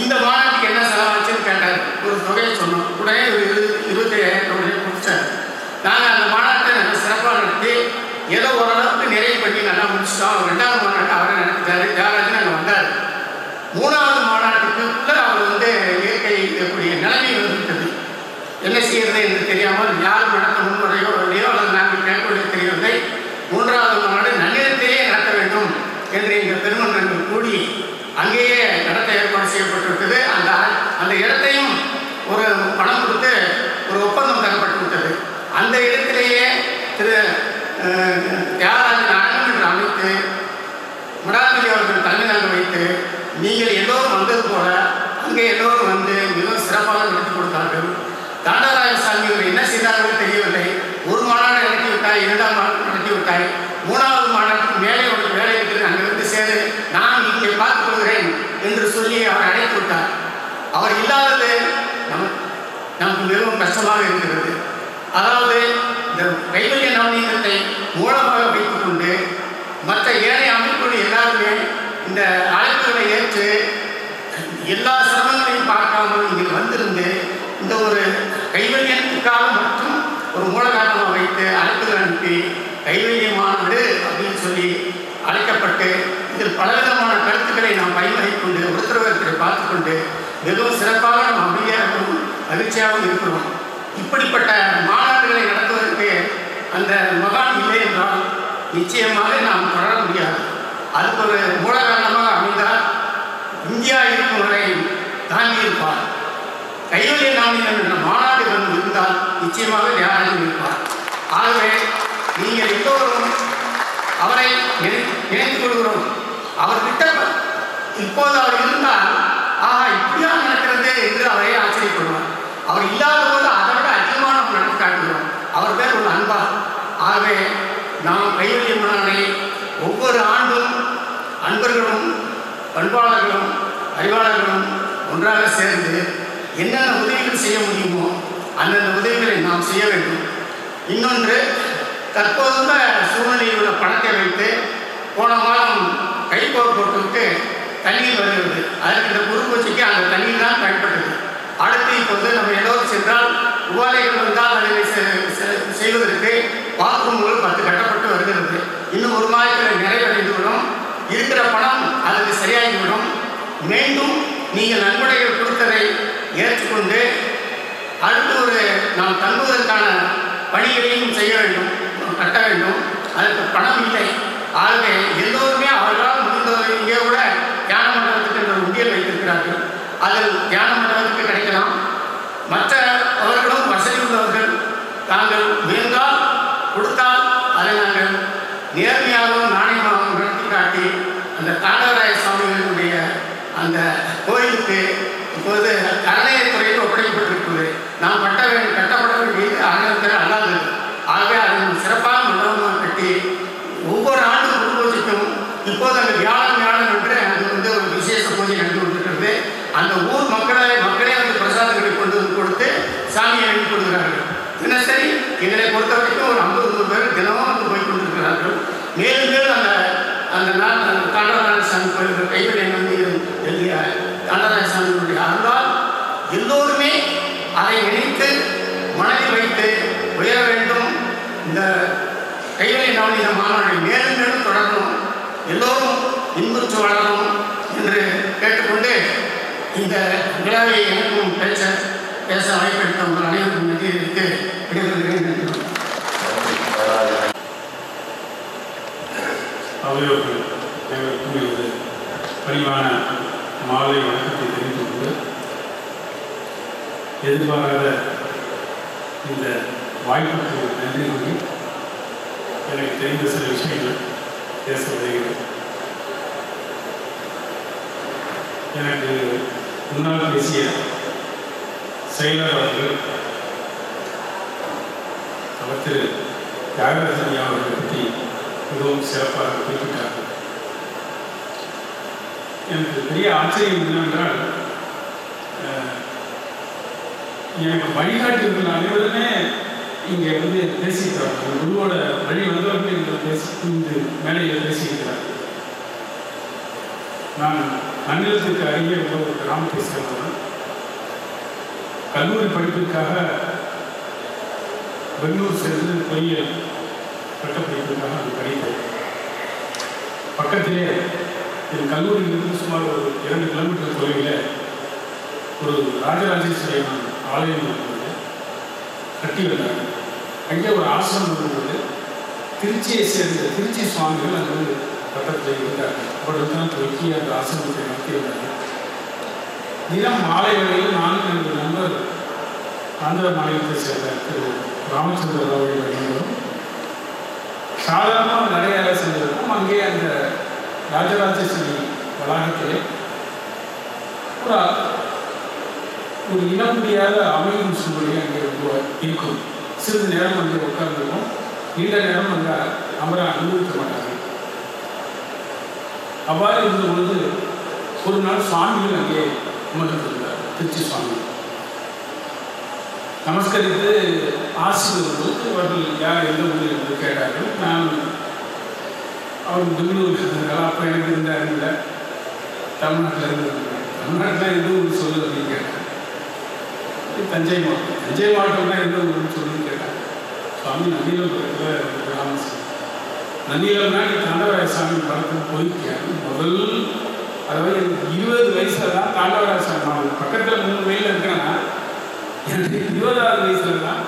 இந்த மாநாடு என்ன செலவாச்சுன்னு கேட்டார் ஒரு தொகையை சொன்னோம் உடனே ஒரு இரு இருபத்தி ஐயாயிரம் ரூபாய் கொடுத்தார் நாங்கள் அந்த மாநாட்டை நல்லா சிறப்பாக நடத்தி ஏதோ ஓரளவுக்கு நிறைவு பண்ணி நல்லா ரெண்டாவது மாநாட்டை அவரை நினைச்சாரு தியாகராஜன் அங்கே வந்தார். மூணாவது மாநாட்டுக்குள்ள அவர் வந்து இயற்கை இருக்கக்கூடிய நிலைமை வந்துவிட்டது என்ன செய்யறது என்று தெரியாமல் யார் நடத்த முன்முறையோ இல்லையோ அல்லது நாங்கள் கேட்கவில்லை தெரியவில்லை மூன்றாவது மாநாடு நன்னிடத்திலேயே நடத்த வேண்டும் என்று எங்கள் பெருமன்றங்கள் கூடி அங்கேயே நடத்த ஏற்பாடு செய்யப்பட்டிருக்குது அந்த அந்த இடத்தையும் ஒரு பணம் கொடுத்து ஒரு ஒப்பந்தம் தரப்பட்டு விட்டது. அந்த இடத்திலேயே திரு தியாகராஜன் அடங்கம் என்று அமைத்து மடாதிபதி அவர்கள் தலைமையாக வைத்து நீங்கள் எல்லோரும் வந்தது போல அங்கே எல்லோரும் வந்து மிகவும் சிறப்பாக நடத்தி கொடுத்தார்கள் தாண்டராயசாமி அவர் என்ன செய்தார்கள் தெரியவில்லை ஒரு மாநாடு நடத்தி விட்டாய் இரண்டாம் மாநாடு நடத்தி விட்டாய் மூணாவது மாநாட்டுக்கு மேலே உனக்கு வேலை இருக்குது அங்கே வந்து சேரு நான் இங்கே பார்த்துக் கொள்கிறேன் என்று சொல்லி அவர் அழைத்து விட்டார் அவர் இல்லாதது நம் நமக்கு மிகவும் கஷ்டமாக இருக்கிறது. அதாவது இந்த கைவல்ய நவநீதத்தை மூலமாக வைத்துக்கொண்டு மற்ற ஏழை அமைப்புகள் எல்லாருமே இந்த அழைப்புகளை ஏற்று எல்லா சிரமங்களையும் பார்க்காமல் இங்கே வந்திருந்து இந்த ஒரு கைவல்யத்துக்காக மட்டும் ஒரு மூலகாரணமாக வைத்து அழைப்புகள் அனுப்பி கைவல்யமானது அப்படின்னு சொல்லி அழைக்கப்பட்டு இதில் பலவிதமான கருத்துக்களை நாம் பயன்படுத்திக் கொண்டு ஒருத்தரவர்களை பார்த்துக்கொண்டு மிகவும் சிறப்பாக நாம் அமைதியாக மகிழ்ச்சியாகவும் இருக்கிறோம் இப்படிப்பட்ட மாநாடுகளை நடத்துவதற்கு அந்த மகான் இல்லை என்றால் நிச்சயமாக நாம் தொடர முடியாது. அதுக்கு ஒரு மூல காரணமாக அமைந்தால் இந்தியா இருக்கும் வரை தாங்கி இருப்பார். கைவல்ய நாமினர் என்ற மாநாடு வந்து இருந்தால் நிச்சயமாக தியானம் இருப்பார். ஆகவே நீங்கள் எல்லோரும் அவரை நினை- நினைத்துக் கொள்கிறோம். அவர்கிட்ட இப்போது அவர் இருந்தால் ஆஹா இப்படியா நடக்கிறது என்று அவரே ஆச்சரியப்படுவார். அவர் இல்லாத போது அதை விட அதிகமான நட்பு காட்டுகிறோம். அவர் பேர் ஒரு அன்பா. ஆகவே நாம் கைவல்ய மாநாடை ஒவ்வொரு ஆண்டும் அன்பர்களும் பண்பாளர்களும் அறிவாளர்களும் ஒன்றாக சேர்ந்து என்னென்ன உதவிகள் செய்ய முடியுமோ அந்தந்த உதவிகளை நாம் செய்ய வேண்டும். இன்னொன்று தற்போதுள்ள சூழ்நிலையில் உள்ள பணத்தை வைத்து போன மாதம் கைப்போர் போட்டுவிட்டு தண்ணீர் வருகிறது. அதற்கு இந்த குறும்பூச்சிக்கு அந்த தண்ணீர் தான் பயன்பட்டது. அடுத்து இப்போது நம்ம எல்லோரும் சென்றால் உபாதைகள் வந்தால் அதை செ- செ- செய்வதற்கு பாத்ரூம்கள் பத்து கட்டப்பட்டு வருகிறது. இன்னும் ஒரு மாதத்தில் நிறைவடைந்து விடும் இருக்கிற பணம் அதுக்கு சரியாகிவிடும். மீண்டும் நீங்கள் நன்கொடைகள் கொடுத்ததை ஏற்றுக்கொண்டு அடுத்து ஒரு நாம் தங்குவதற்கான பணிகளையும் செய்ய வேண்டும் கட்ட வேண்டும். அதற்கு பணம் இல்லை. ஆகவே எல்லோருமே அவர்களால் முடிந்தவரை இங்கே கூட தியான மண்டபத்துக்கு என்ற உண்டியல் வைத்திருக்கிறார்கள் அதில் தியான மண்டபத்துக்கு கிடைக்கலாம். மற்ற அவர்களும் வசதி உள்ளவர்கள் தாங்கள் முயன்றால் கொடுத்தால் அதை நாங்கள் நேர்மையாகவும் நாணயமாகவும் நடத்தி காட்டி அந்த தாண்டவராய சுவாமிகளுடைய அந்த கோயிலுக்கு இப்போது அறநிலையத்துறையில் ஒப்படைக்கப்பட்டிருக்கிறது நாம் கட்ட வேண்டும் கட்டப்பட வேண்டியது அறநிலையத்துறை அல்லாதது ஆகவே அதை நாம் சிறப்பாக மண்டபமாக கட்டி ஒவ்வொரு ஆண்டும் குருபூஜைக்கும் இப்போது அந்த வியாழன் வியாழன் என்று அது வந்து ஒரு விசேஷ பூஜை நடந்து கொண்டிருக்கிறது அந்த ஊர் மக்களை மக்களே அந்த பிரசாதங்களை கொண்டு வந்து கொடுத்து சாமியை எழுதி கொடுக்கிறார்கள் தினசரி எங்களை பொறுத்த வரைக்கும் ஒரு ஐம்பது நூறு பேர் தினமும் வந்து போய் கொண்டிருக்கிறார்கள் மேலும் மேலும் அந்த அந்த நாள் அந்த தாண்டவராய சாமி கோயில் கைவினை வந்து எழுதிய தாண்டவராய சாமியினுடைய அருளால் எல்லோருமே அதை நினைத்து மனதில் வைத்து உயர வேண்டும் இந்த கைவினை நவநீத மாநாடு மேலும் மேலும் தொடரணும் எல்லோரும் இன்புற்று என்று கேட்டுக்கொண்டு இந்த விழாவை எனக்கும் பேச பேச வாய்ப்பெடுத்த உங்கள் அனைவருக்கும் நன்றி தெரிவித்து விடைபெறுகிறேன். நன்றி அவையோர்கள் எங்களுக்கும் எனது பணிவான மாலை வணக்கத்தை தெரிந்து கொண்டு எதிர்பாராத இந்த வாய்ப்புக்கு நன்றி கூறி எனக்கு தெரிந்த சில விஷயங்கள் பேச விளைகிறேன் எனக்கு முன்னால் பேசிய செயலர் அவர்கள் அவர் திரு. தியாகராஜன் அவர்களை பற்றி மிகவும் சிறப்பாக குறிப்பிட்டார்கள். எனக்கு பெரிய ஆச்சரியம் என்னவென்றால் எனக்கு வழிகாட்டுகள் அனைவருமே இங்கே வந்து பேசியிருக்கிறார் அந்த குருவோட வழி வந்தவர்கள் இங்கே பேசி இந்த மேடையில் பேசியிருக்கிறார்கள். நான் நன்னிலத்துக்கு அருகே உள்ள ஒரு கிராமத்தை சேர்ந்தவன் கல்லூரி படிப்பிற்காக பெங்களூர் சேர்ந்து பொறியியல் பட்டப்படிப்பிற்காக நான் படித்தேன் பக்கத்திலே என் கல்லூரியிலிருந்து சுமார் ஒரு இரண்டு கிலோமீட்டர் தொலைவில் ஒரு ராஜராஜேஸ்வரன் ஆலயம் இருந்தது கட்டி வந்தாங்க அங்கே ஒரு ஆசிரமம் இருந்தது திருச்சியை சேர்ந்த திருச்சி சுவாமிகள் அங்கே பக்கத்தில் இருந்தார்கள் அவர்கள் தான் துவக்கி அந்த ஆசிரமத்தை நடத்தி தினம் மாலை வேளையில் நானும் எனது நண்பர் ஆந்திர மாநிலத்தை சேர்ந்த திரு ராமச்சந்திர ராவடி நண்பரும் சாதாரணமாக நடையாக சென்றிருக்கும் அங்கே அந்த ராஜராஜேஸ்வரி வளாகத்திலே ஒரு ஒரு இனம் முடியாத அமையும் சூழ்நிலை அங்கே இருக்கும். சிறிது நேரம் அங்கே உட்கார்ந்துருக்கும் நீண்ட நேரம் அங்கே அமர அனுபவிக்க மாட்டாங்க அவ்வாறு இருந்த பொழுது ஒரு நாள் சுவாமிகள் அங்கே அமர்ந்திருந்தார் திருச்சி சுவாமி. நமஸ்கரித்து ஆசிரியர் அவர்கள் யார் எந்த ஊரில் என்று கேட்டார்கள் நான் அவர் பெங்களூர் இருந்தார்கள் அப்போ எனக்கு இருந்தார் இல்லை தமிழ்நாட்டில் இருந்திருந்தேன் தமிழ்நாட்டில் எந்த ஊர் சொல்லு அப்படின்னு கேட்டேன் தஞ்சை மாவட்டம். தஞ்சை மாவட்டம்னா எந்த ஊர்னு சொல்லி கேட்டாங்க. சுவாமி நவீன பக்கத்தில் கிராமம் தாண்டவராய சாமி படத்துக்கு போயிருக்கேன் முதல் அதாவது எனக்கு இருபது வயசுல தான் தாண்டவராயசாமி நான் பக்கத்தில் மூணு வயதில் இருக்கிறேன்னா எனக்கு இருபதாவது வயசுல தான்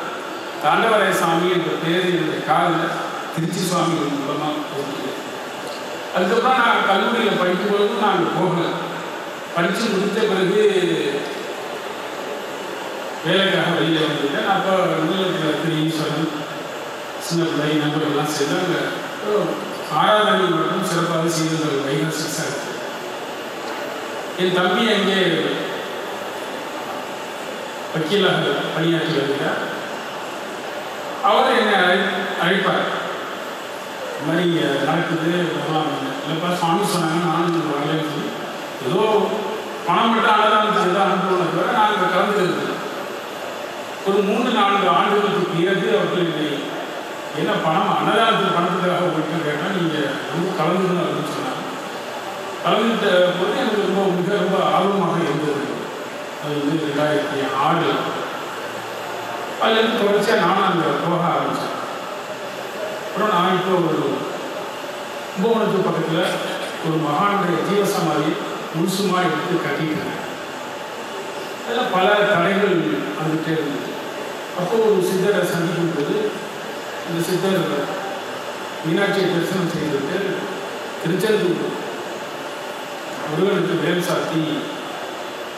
தாண்டவராய சாமி என்ற பேர் என்னுடைய காலில் திருச்சி சுவாமிகள் மூலமாக போட்டு அதுக்கப்புறம் நான் கல்லூரியில் படிக்கும் பொழுது நான் அங்கே போகல. படித்து முடித்த பிறகு வேலைக்காக வெளியில் வந்துட்டேன். அப்போ நூலகத்தில் திரு ஈஸ்வரன் சின்ன பிள்ளை நண்பர்கள்லாம் சேர்ந்து அங்கே ஆராதனை மட்டும் சிறப்பாக செய்தது வைகல் சிக்ஸாக என் தம்பி அங்கே வக்கீலாக பணியாற்றி வருகிறார். அவர் என்னை அழை அழைப்பார். இந்த மாதிரி இங்க நடக்குது வரலாம் இல்லைப்பா சாமி சொன்னாங்க நானும் வரலன்னு சொல்லி. ஏதோ பணம் மட்டும் அன்னதானத்துக்கு தான் அனுபவம் தவிர நாங்கள் கலந்துக்கிறது ஒரு மூன்று நான்கு ஆண்டுகளுக்கு பிறகு அவர்கள் என்னை என்ன பணம் அன்னதானத்துக்கு பணத்துக்காக போயிட்டு கேட்டால் நீங்கள் ரொம்ப கலந்துக்கணும் அப்படின்னு சொன்னாங்க. கலந்துட்ட போது எனக்கு ரொம்ப மிக ரொம்ப ஆர்வமாக இருந்தது. அது வந்து ரெண்டாயிரத்தி ஆறு அதுலேருந்து தொடர்ச்சியாக நானும் அங்கே போக ஆரம்பித்தேன் அப்புறம் நான் இப்போ ஒரு கும்பகோணத்துக்கு பக்கத்தில் ஒரு மகானுடைய ஜீவசமாதி முழுசுமாக எடுத்து கட்டிட்டேன் அதில் பல தடைகள் வந்துகிட்டே இருந்தது. அப்போது ஒரு சித்தரை சந்திக்கும் போது இந்த சித்தர் மீனாட்சியை தரிசனம் செய்துவிட்டு திருச்செந்தூர் முருகனுக்கு வேல் சாத்தி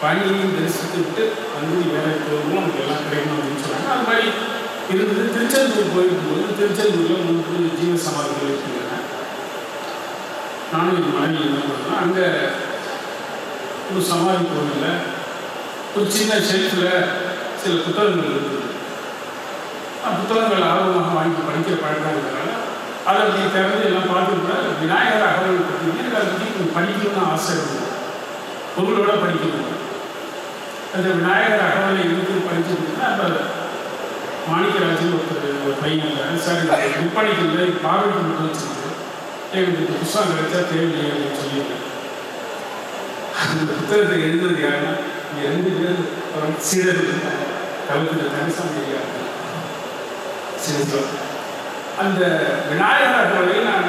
பழனியையும் தரிசித்து விட்டு வந்து வேலைக்கு வருவோம் நமக்கு எல்லாம் கிடைக்கணும் அப்படின்னு சொன்னாங்க. அது மாதிரி இருந்தது. திருச்செந்தூர் போயிருக்கும்போது திருச்செந்தூரில் மூன்று ஜீவ சமாதிகள் இருக்கின்றன. நானும் என் மனைவி என்ன பண்ணோம் அங்கே ஒரு சமாதி கோவிலில் ஒரு சின்ன ஷெல்ஃபில் சில புத்தகங்கள் இருக்குது புத்தகங்கள் ஆர்வமாக வாங்கி படிக்கிற பழக்கம் இருக்கிறனால அதை அப்படி திறந்து எல்லாம் பார்த்துக்கூட விநாயகர் அகவல் பற்றி எனக்கு அதை பற்றி படிக்கணும்னு ஆசை இருந்தது பொருளோட படிக்கணும். அந்த விநாயகர் அகவலை இருந்து படிச்சிருந்தா அந்த மாணிக்கராஜன் ஒருத்தர் ஒரு பையன் இருந்தார் சார் விற்பனைக்கு இல்லை பார்வைக்கு மட்டும் வச்சுருக்கு. எனக்கு இந்த புத்தகம் கிடைச்சா தேவையில்லை அப்படின்னு சொல்லியிருக்கேன் அந்த புத்தகத்தை எழுதுறது யாருன்னா ரெண்டு பேர் ஒரு சீடர் தனிசாமி ஐயா. அந்த விநாயகர் அகவலை நான்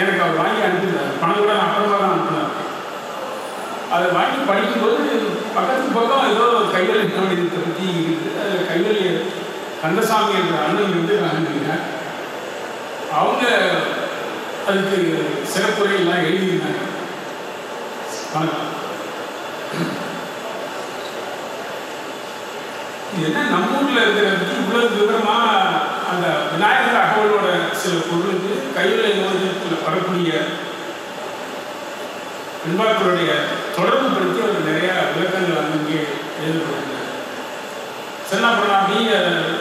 எனக்கு அவர் வாங்கி அனுப்பினார். பணம் கூட நான் அப்புறமா தான் அனுப்பினார். அதை வாங்கி படிக்கும்போது பக்கத்து பக்கம் ஏதோ கைவலி கவனித்தை பற்றி இருக்குது. அதில் கைவலி கந்தசாமி என்ற அண்ணன் வந்து நான் அனுப்பினேன் அவங்க அதுக்கு சிறப்புரையெல்லாம் எழுதியிருந்தாங்க. வணக்கம். என்ன நம்ம ஊரில் இருக்கிற பற்றி இவ்வளவு விவரமாக அந்த விநாயகர் அகவலோட சில பொருளுக்கு கைவிலை நோயத்தில் வரக்கூடிய பின்பாக்களுடைய தொடர்பு படுத்தி அவர் நிறைய விளக்கங்கள் அங்கங்கே எழுதப்படுகிறார் சரி அப்புறம் நான்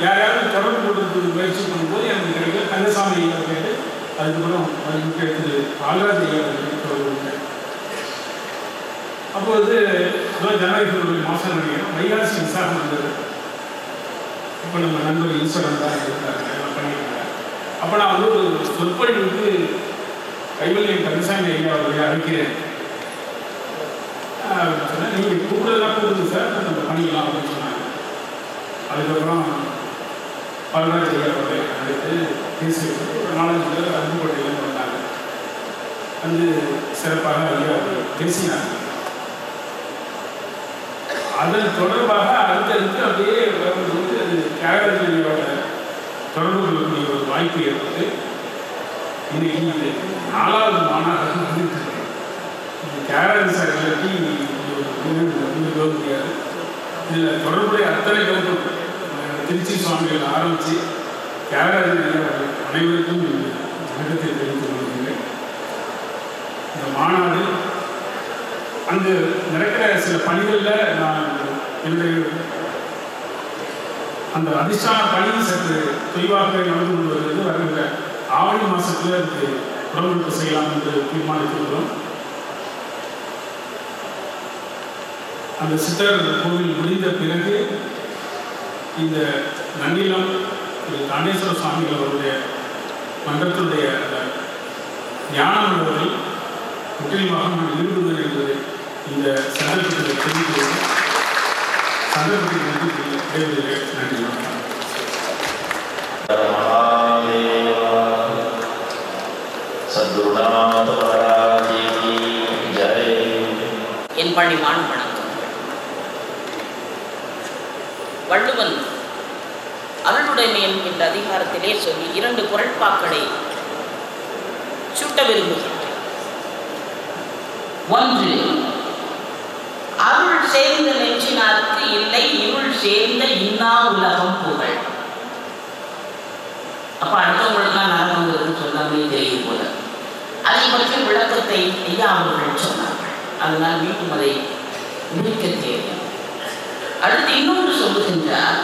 யாரையாவது தொடர்பு கொடுத்து முயற்சி பண்ணும்போது எனக்கு கிடைக்கல கந்தசாமி கேட்டு அதுக்கப்புறம் அதுக்கு எடுத்து ஆல்ராஜ் தொடர்பு அப்போது அதான் ஜனவரி பிப்ரவரி மாதம் நினைக்கிறேன் வைகாசி விசாரணை வந்தது. இப்போ நம்ம நண்பர் ஈஸ்வரன் தான் இருக்காங்க பண்ணியிருக்காங்க அப்போ நான் வந்து ஒரு சொற்பொழிவுக்கு கைவல்யம் கந்தசாமி ஐயா அவர்களை அழைக்கிறேன். சொன்னேன் நீங்கள் கூப்பிடலாம் கூப்பிடுங்க சார். நம்ம பண்ணிக்கலாம் அப்படின்னு சொன்னாங்க அதுக்கப்புறம் பல்ராஜ் ஐயா அவர்களை அழைத்து பேசி ஒரு நாலஞ்சு பேர் அருப்புக்கோட்டையிலேருந்து வந்தாங்க. வந்து சிறப்பாக ஐயா அவர்கள் பேசினாங்க. அதன் தொடர்பாக அடுத்தடுத்து அப்படியே வரும்போது அது தியாகராஜனியோட தொடர்பு கொள்ளக்கூடிய ஒரு வாய்ப்பு ஏற்பட்டு இன்னைக்கு இது நாலாவது மாநாடு வந்துட்டு இருக்கு இந்த தியாகராஜ சார் வந்து முடியாது. இதில் தொடர்புடைய அத்தனை பேருக்கும் திருச்சி சுவாமிகள் ஆரம்பித்து தியாகராஜன் அனைவருக்கும் இந்த வணக்கத்தை தெரிவித்துக் கொள்கிறேன். இந்த மாநாடு அங்கு நடக்கிற சில பணிகளில் நான் என்னுடைய அந்த அதிர்ஷ்டான பணி சற்று தெளிவாக நடந்து கொண்டு வருகிறது வருகின்ற ஆவணி மாதத்தில் அதுக்கு உடம்புக்கு செய்யலாம் என்று தீர்மானித்திருக்கிறோம். அந்த சித்தர் கோவில் முடிந்த பிறகு இந்த நன்னிலம் திரு தாண்டேஸ்வர சுவாமிகள் அவருடைய மன்றத்துடைய அந்த ஞான மண்டபத்தில் முற்றிலுமாக நான் ஈடுபடுவேன் என்பது இந்த சந்தர்ப்பத்தில் தெரிந்து சந்தர்ப்பத்தில் நன்றி. என் பணிவான் வணக்கம். வள்ளுவன் அருளுடைமை என்கின்ற அதிகாரத்திலே சொல்லி இரண்டு குரட்பாக்களை சூட்ட விரும்புகின்றேன். ஒன்று அருள் சேர்ந்த நெஞ்சினாருக்கு இல்லை இருள் சேர்ந்த இன்னா உலகம் புகழ். அப்ப அடுத்தவங்களுக்குலாம் நரகம் வருதுன்னு சொல்லாமே தெரியும் போல. அதை பற்றி விளக்கத்தை ஐயா அவர்கள் சொன்னார்கள். அதனால் மீண்டும் அதை முடிக்க தேவை. அடுத்து இன்னொன்று சொல்லுகின்றார்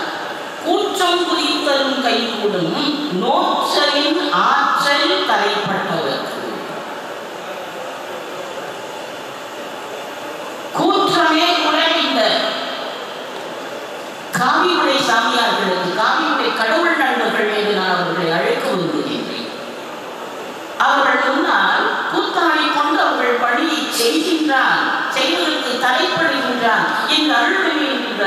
கூற்றம் புதித்தரும் கைகூடும் நோச்சலின் ஆற்றல் தலைப்பட்டவர்க்கு கூற்றமே கூட இந்த காவியுடை சாமியார்களுக்கு காவியுடை கடவுள் நண்பர்கள் என்று நான் அவர்களை அழைக்க விரும்புகின்றேன் அவர்கள் முன்னால் கூத்தாடி கொண்டு அவர்கள் பணியை செய்கின்றான் செய்வதற்கு தலைப்படுகின்றான் என்று அருள்மொழி என்கின்ற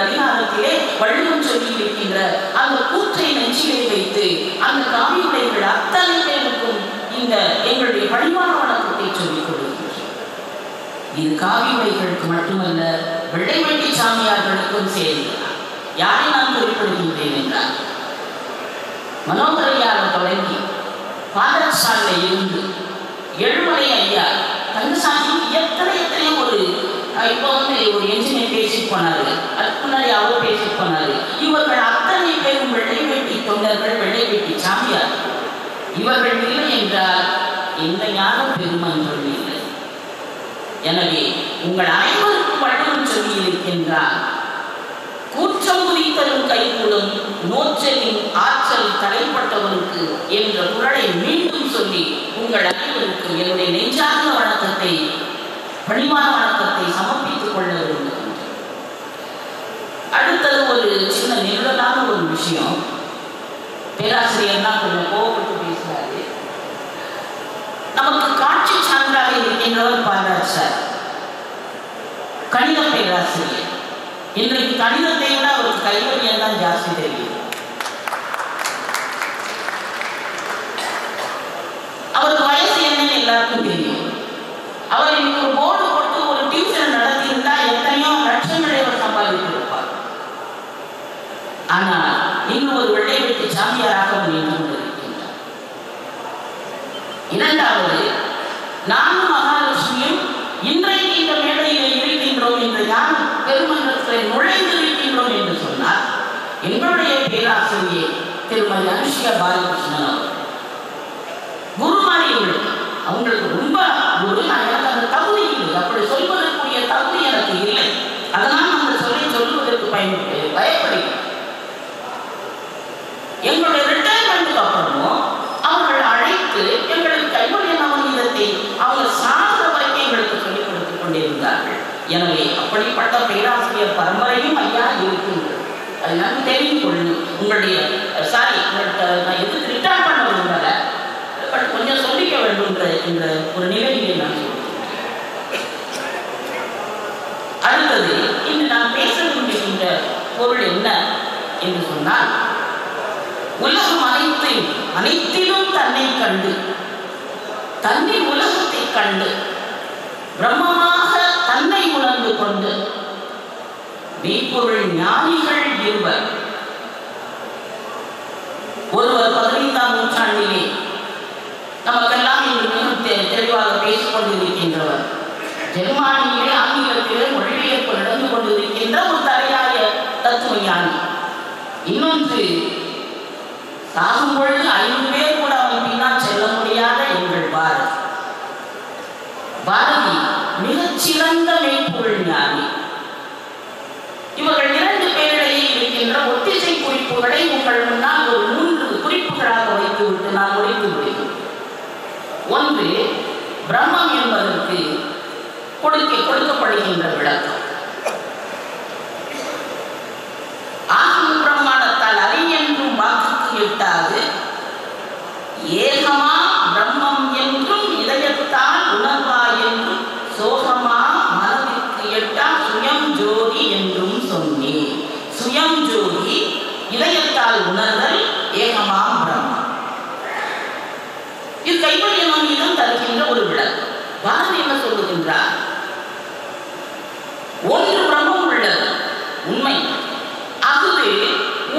அதிகாரத்திலே வள்ளுவம் சொல்லி இருக்கின்ற அந்த கூற்றை நெஞ்சிலே வைத்து அந்த காவியுடைகள் அத்தனை பேருக்கும் இந்த எங்களுடைய பழிவான வணக்கத்தை சொல்லிக் கொடுக்கின்றோம் இது காவியுடைகளுக்கு மட்டுமல்ல வெள்ளைவெட்டி சாமியார்களுக்கும் சேர்ந்தது யாரை நான் குறிப்பிடுகின்றேன் என்றால் மனோகரையாக தொடங்கி பாதரசாலையில் இருந்து எழுமலை ஐயா தங்கசாமி எத்தனை எத்தனை ஒரு இப்போ வந்து ஒரு என்ஜினியர் பேசிட்டு போனாரு அதுக்கு பேசிக் கொண்டார்கள் இவர்கள் அத்தனை பேரும் வெள்ளை வெட்டி தொண்டர்கள் வெள்ளை வெட்டி சாமியார். இவர்கள் இல்லை என்றால் எந்த ஞானம் பெருமன்றும் இல்லை. எனவே உங்கள் அனைவருக்கும் வள்ளுவன் சொல்லி இருக்கின்றார். கூற்றம் குறித்தலும் கைகூடும் நோச்சலின் ஆற்றல் தலைப்பட்டவனுக்கு என்ற குரலை மீண்டும் சொல்லி உங்கள் அனைவருக்கும் என்னுடைய நெஞ்சார்ந்த வணக்கத்தை பணிவான வணக்கத்தை சமர்ப்பித்துக் கொள்ள விரும்புகின்றேன் அடுத்தது ஒரு சின்ன நிழலான ஒரு விஷயம். பேராசிரியர் தான் கொஞ்சம் கோபப்பட்டு பேசுறாரு நமக்கு காட்சி சான்றாக இருக்கின்றவர் பாராட்டு சார். கணித பேராசிரியர். இன்றைக்கு கணிதத்தை விட அவருக்கு கைவல்யம் தான் ஜாஸ்தி தெரியும். அவருக்கு வயசு என்னன்னு எல்லாருக்கும் தெரியும். அவர் இன்னைக்கு ஒரு போர்டு போட்டு ஒரு டியூஷன் நடத்தி இருந்தா எத்தனையோ லட்சங்களை அவர் சம்பாதித்திருப்பார் ஆனால் இன்னும் ஒரு வெள்ளை வெட்டி சாமியாராக முடியும் இரண்டாவது நானும் மகாலட்சுமியும் இன்றைக்கு இந்த மேடையில் இருக்கின்றோம் என்று ஞான பெருமன்றத்தில் நுழைந்து இருக்கின்றோம் என்று சொன்னார் எங்களுடைய பேராசிரியர் திருமதி அனுஷ்யா பாலகிருஷ்ணன் அவர்கள். குருமாரியவர்கள் அவங்களுக்கு ரொம்ப குரு நான் எனக்கு அந்த தகுதி இல்லை அப்படி சொல்வதற்குரிய தகுதி எனக்கு இல்லை. அதனால் நான் அந்த சொல்லி சொல்லுவதற்கு பயன்பட்டு பயப்படுகிறேன் எங்களுடைய ரிட்டையர்மெண்ட்டுக்கு அப்புறமும் அவர்கள் அழைத்து எங்களுக்கு கைவழிய நவநீதத்தை அவங்க சாகிற வரைக்கும் எங்களுக்கு சொல்லிக் கொடுத்துக் கொண்டிருந்தார்கள். எனவே அப்படிப்பட்ட பேராசிரியர் பரம்பரையும் ஐயா இருக்கின்றது. அதனால தெரிந்து கொள்ளும் உங்களுடைய சாரி உங்கள்கிட்ட நான் எதுக்கு ரிட்டர்ன் பண்ண விரும்பல பட் கொஞ்சம் சொல்லிக்க வேண்டும் என்ற ஒரு நிலையை நான் அடுத்தது இன்று நான் பேச விரும்புகின்ற பொருள் உலகம் அனைத்தையும் அனைத்திலும் தன்னை கண்டு. தன்னை உலகத்தை கண்டு. பிரம்மமாக தன்னை உணர்ந்து கொண்டு. மெய்ப்பொருள் ஞானிகள் இருவர். ஒருவர் பதினைந்தாம் நூற்றாண்டிலே நமக்கெல்லாம் இன்று தெ- தெளிவாக பேசிக் கொண்டிருக்கின்றவர். ஜெர்மானியிலே ஆங்கிலத்திலே மொழிபெயர்ப்பு நடந்து கொண்டிருக்கின்ற ஒரு தலையாய தத்துவ ஞானி இன்னொன்று சாகும் பொழுது ஐந்து பேர் அல்லாது உணர்தல் ஏகமாம் பிரம்மம் இது கைவல்ய மனிதம் தருகின்ற ஒரு விளக்கம் பாரதி என்ன சொல்லுகின்றார்? ஒன்று பிரம்மம் உள்ளது உண்மை. அது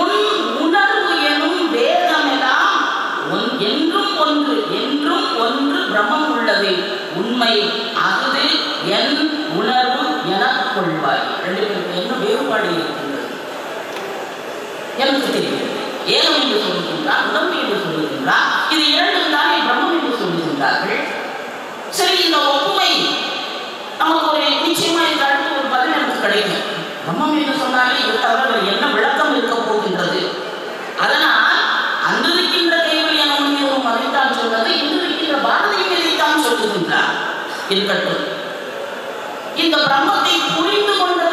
உன் உணர்வு எனும் வேதமெல்லாம் ஒன் என்றும் ஒன்று என்றும் ஒன்று பிரம்மம் உள்ளது உண்மை. அது என் உணர்வு என கொள்வாய். ரெண்டு பேருக்கு என்ன வேறுபாடு இருக்கின்றது? எனக்கு தெரியும். ஏகம் என்று சொல்லுகின்றார் உடம்பு என்று சொல்லுகின்றார். இது இரண்டும் தானே பிரம்மம் என்று சொல்லுகின்றார்கள். சரி இந்த ஒப்புமை நமக்கு ஒரு நிச்சயமா இந்த அடுத்து ஒரு பதில் எனக்கு கிடைக்கும். பிரம்மம் என்று சொன்னாலே இது தவிர என்ன விளக்கம் இருக்க போகின்றது? அதனால் அன்று இருக்கின்ற கைவல்யான உண்மையோரும் அதைத்தான் சொல்வது இன்று இருக்கின்ற பாரதியும் இதைத்தான் சொல்லுகின்றார். இருக்கட்டும். இந்த பிரம்மத்தை புரிந்து கொண்ட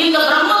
இந்த பிரம்ம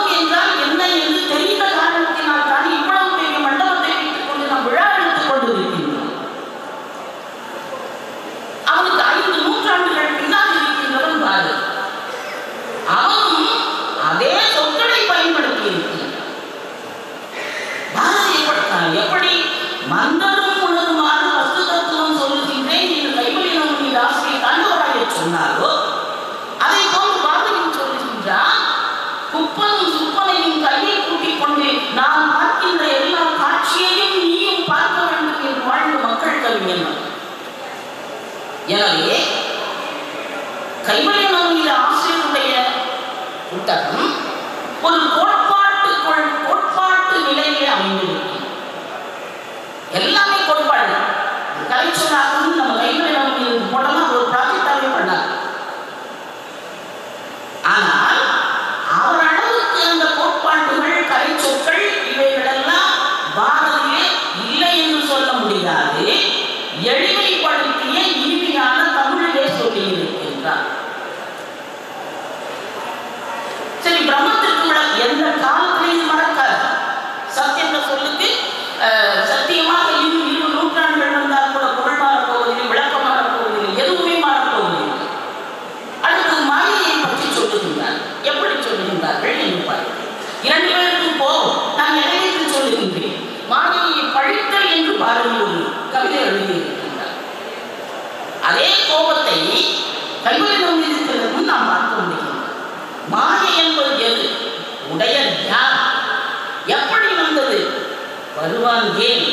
வருவான் ஏன்?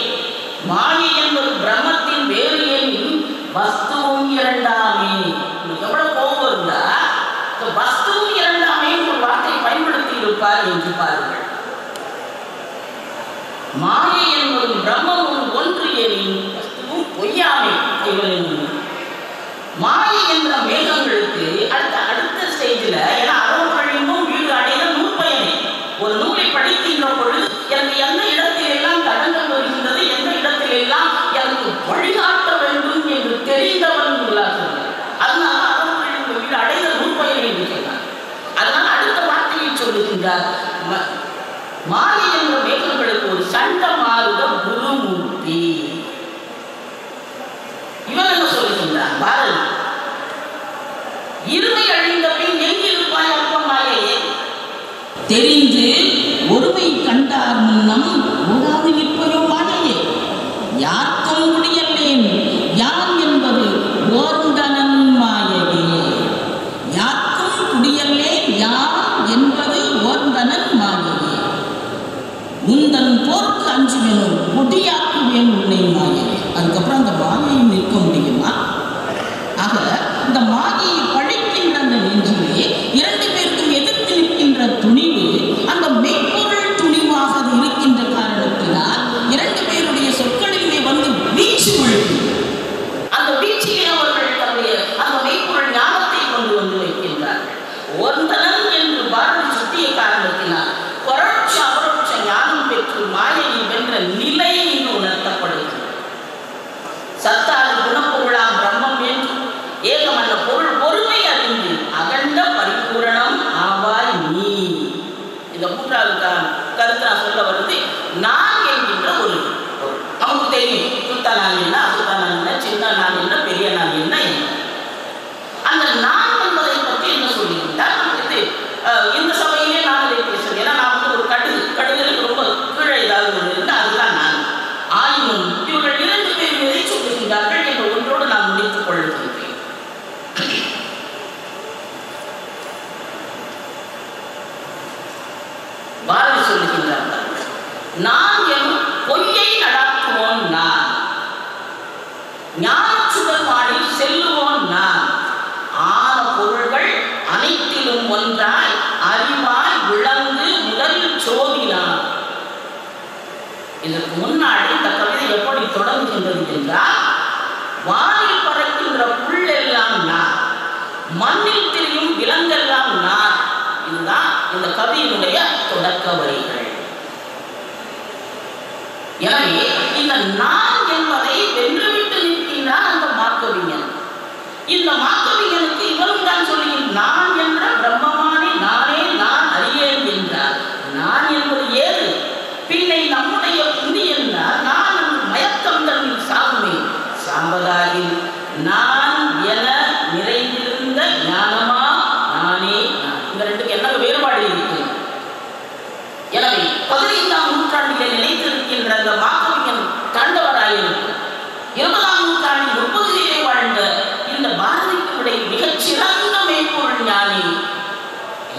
மாயை என்பது பிரம்மத்தின் வேறு ஏனில் வஸ்துவும் இரண்டாமே. உங்களுக்கு எவ்வளவு கோபம் இருந்தா வஸ்துவும் இரண்டாமே ஒரு வார்த்தை பயன்படுத்தி இருப்பார் என்று பாருங்கள். மாயை